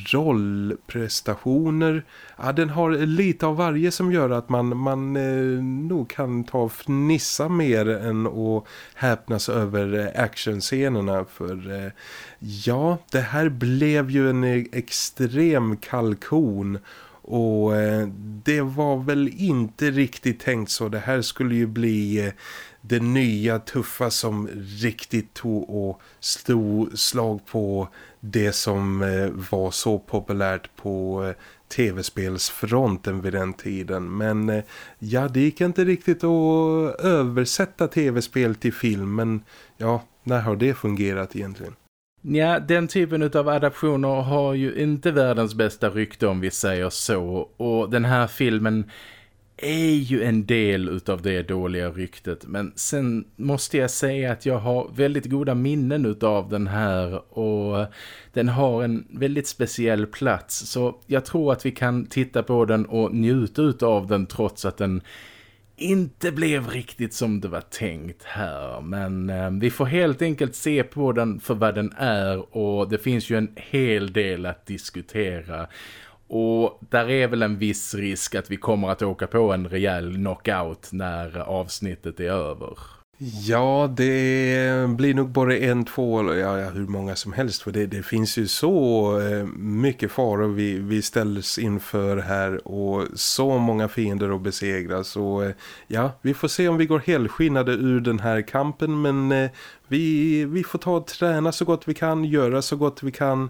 rollprestationer. Ja, den har lite av varje som gör att man, man eh, nog kan ta och fnissa mer än att häpnas över actionscenerna för eh, ja, det här blev ju en e-, extrem kalkon och eh, det var väl inte riktigt tänkt så. Det här skulle ju bli eh, det nya tuffa som riktigt tog och stod slag på det som eh, var så populärt på eh, tv-spelsfronten vid den tiden. Men eh, ja, det gick inte riktigt att översätta tv-spel till film. Men ja, när har det fungerat egentligen? Ja, den typen av adaptioner har ju inte världens bästa rykte om vi säger så. Och den här filmen är ju en del utav det dåliga ryktet. Men sen måste jag säga att jag har väldigt goda minnen utav den här. Och den har en väldigt speciell plats. Så jag tror att vi kan titta på den och njuta utav den trots att den inte blev riktigt som det var tänkt här. Men eh, vi får helt enkelt se på den för vad den är och det finns ju en hel del att diskutera. Och där är väl en viss risk att vi kommer att åka på en rejäl knockout när avsnittet är över. Ja, det blir nog bara en, två, ja, hur många som helst. För det, det finns ju så eh, mycket faror vi, vi ställs inför här och så många fiender att besegra. Så eh, ja, vi får se om vi går helskinnade ur den här kampen. Men eh, vi, vi får ta och träna så gott vi kan, göra så gott vi kan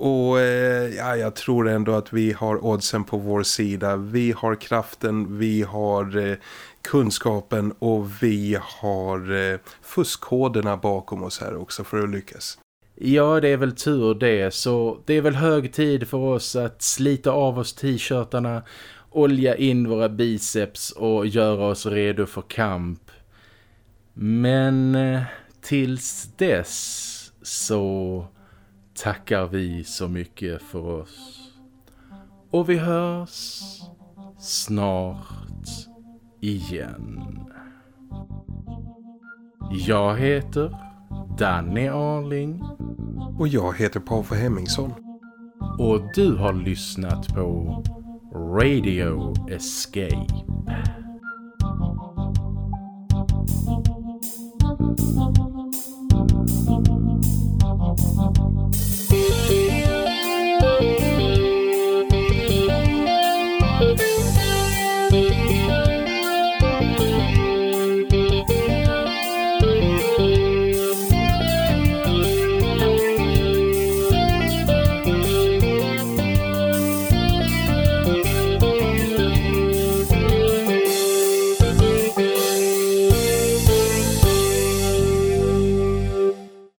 och eh, ja, jag tror ändå att vi har oddsen på vår sida. Vi har kraften, vi har eh, kunskapen och vi har eh, fuskkoderna bakom oss här också för att lyckas. Ja, det är väl tur det. Så det är väl hög tid för oss att slita av oss t-shirtarna, olja in våra biceps och göra oss redo för kamp. Men eh, tills dess så tackar vi så mycket för oss. Och vi hörs snart igen. Jag heter Danny Arling. Och jag heter Paul Hemmingsson. Och du har lyssnat på Radio Escape.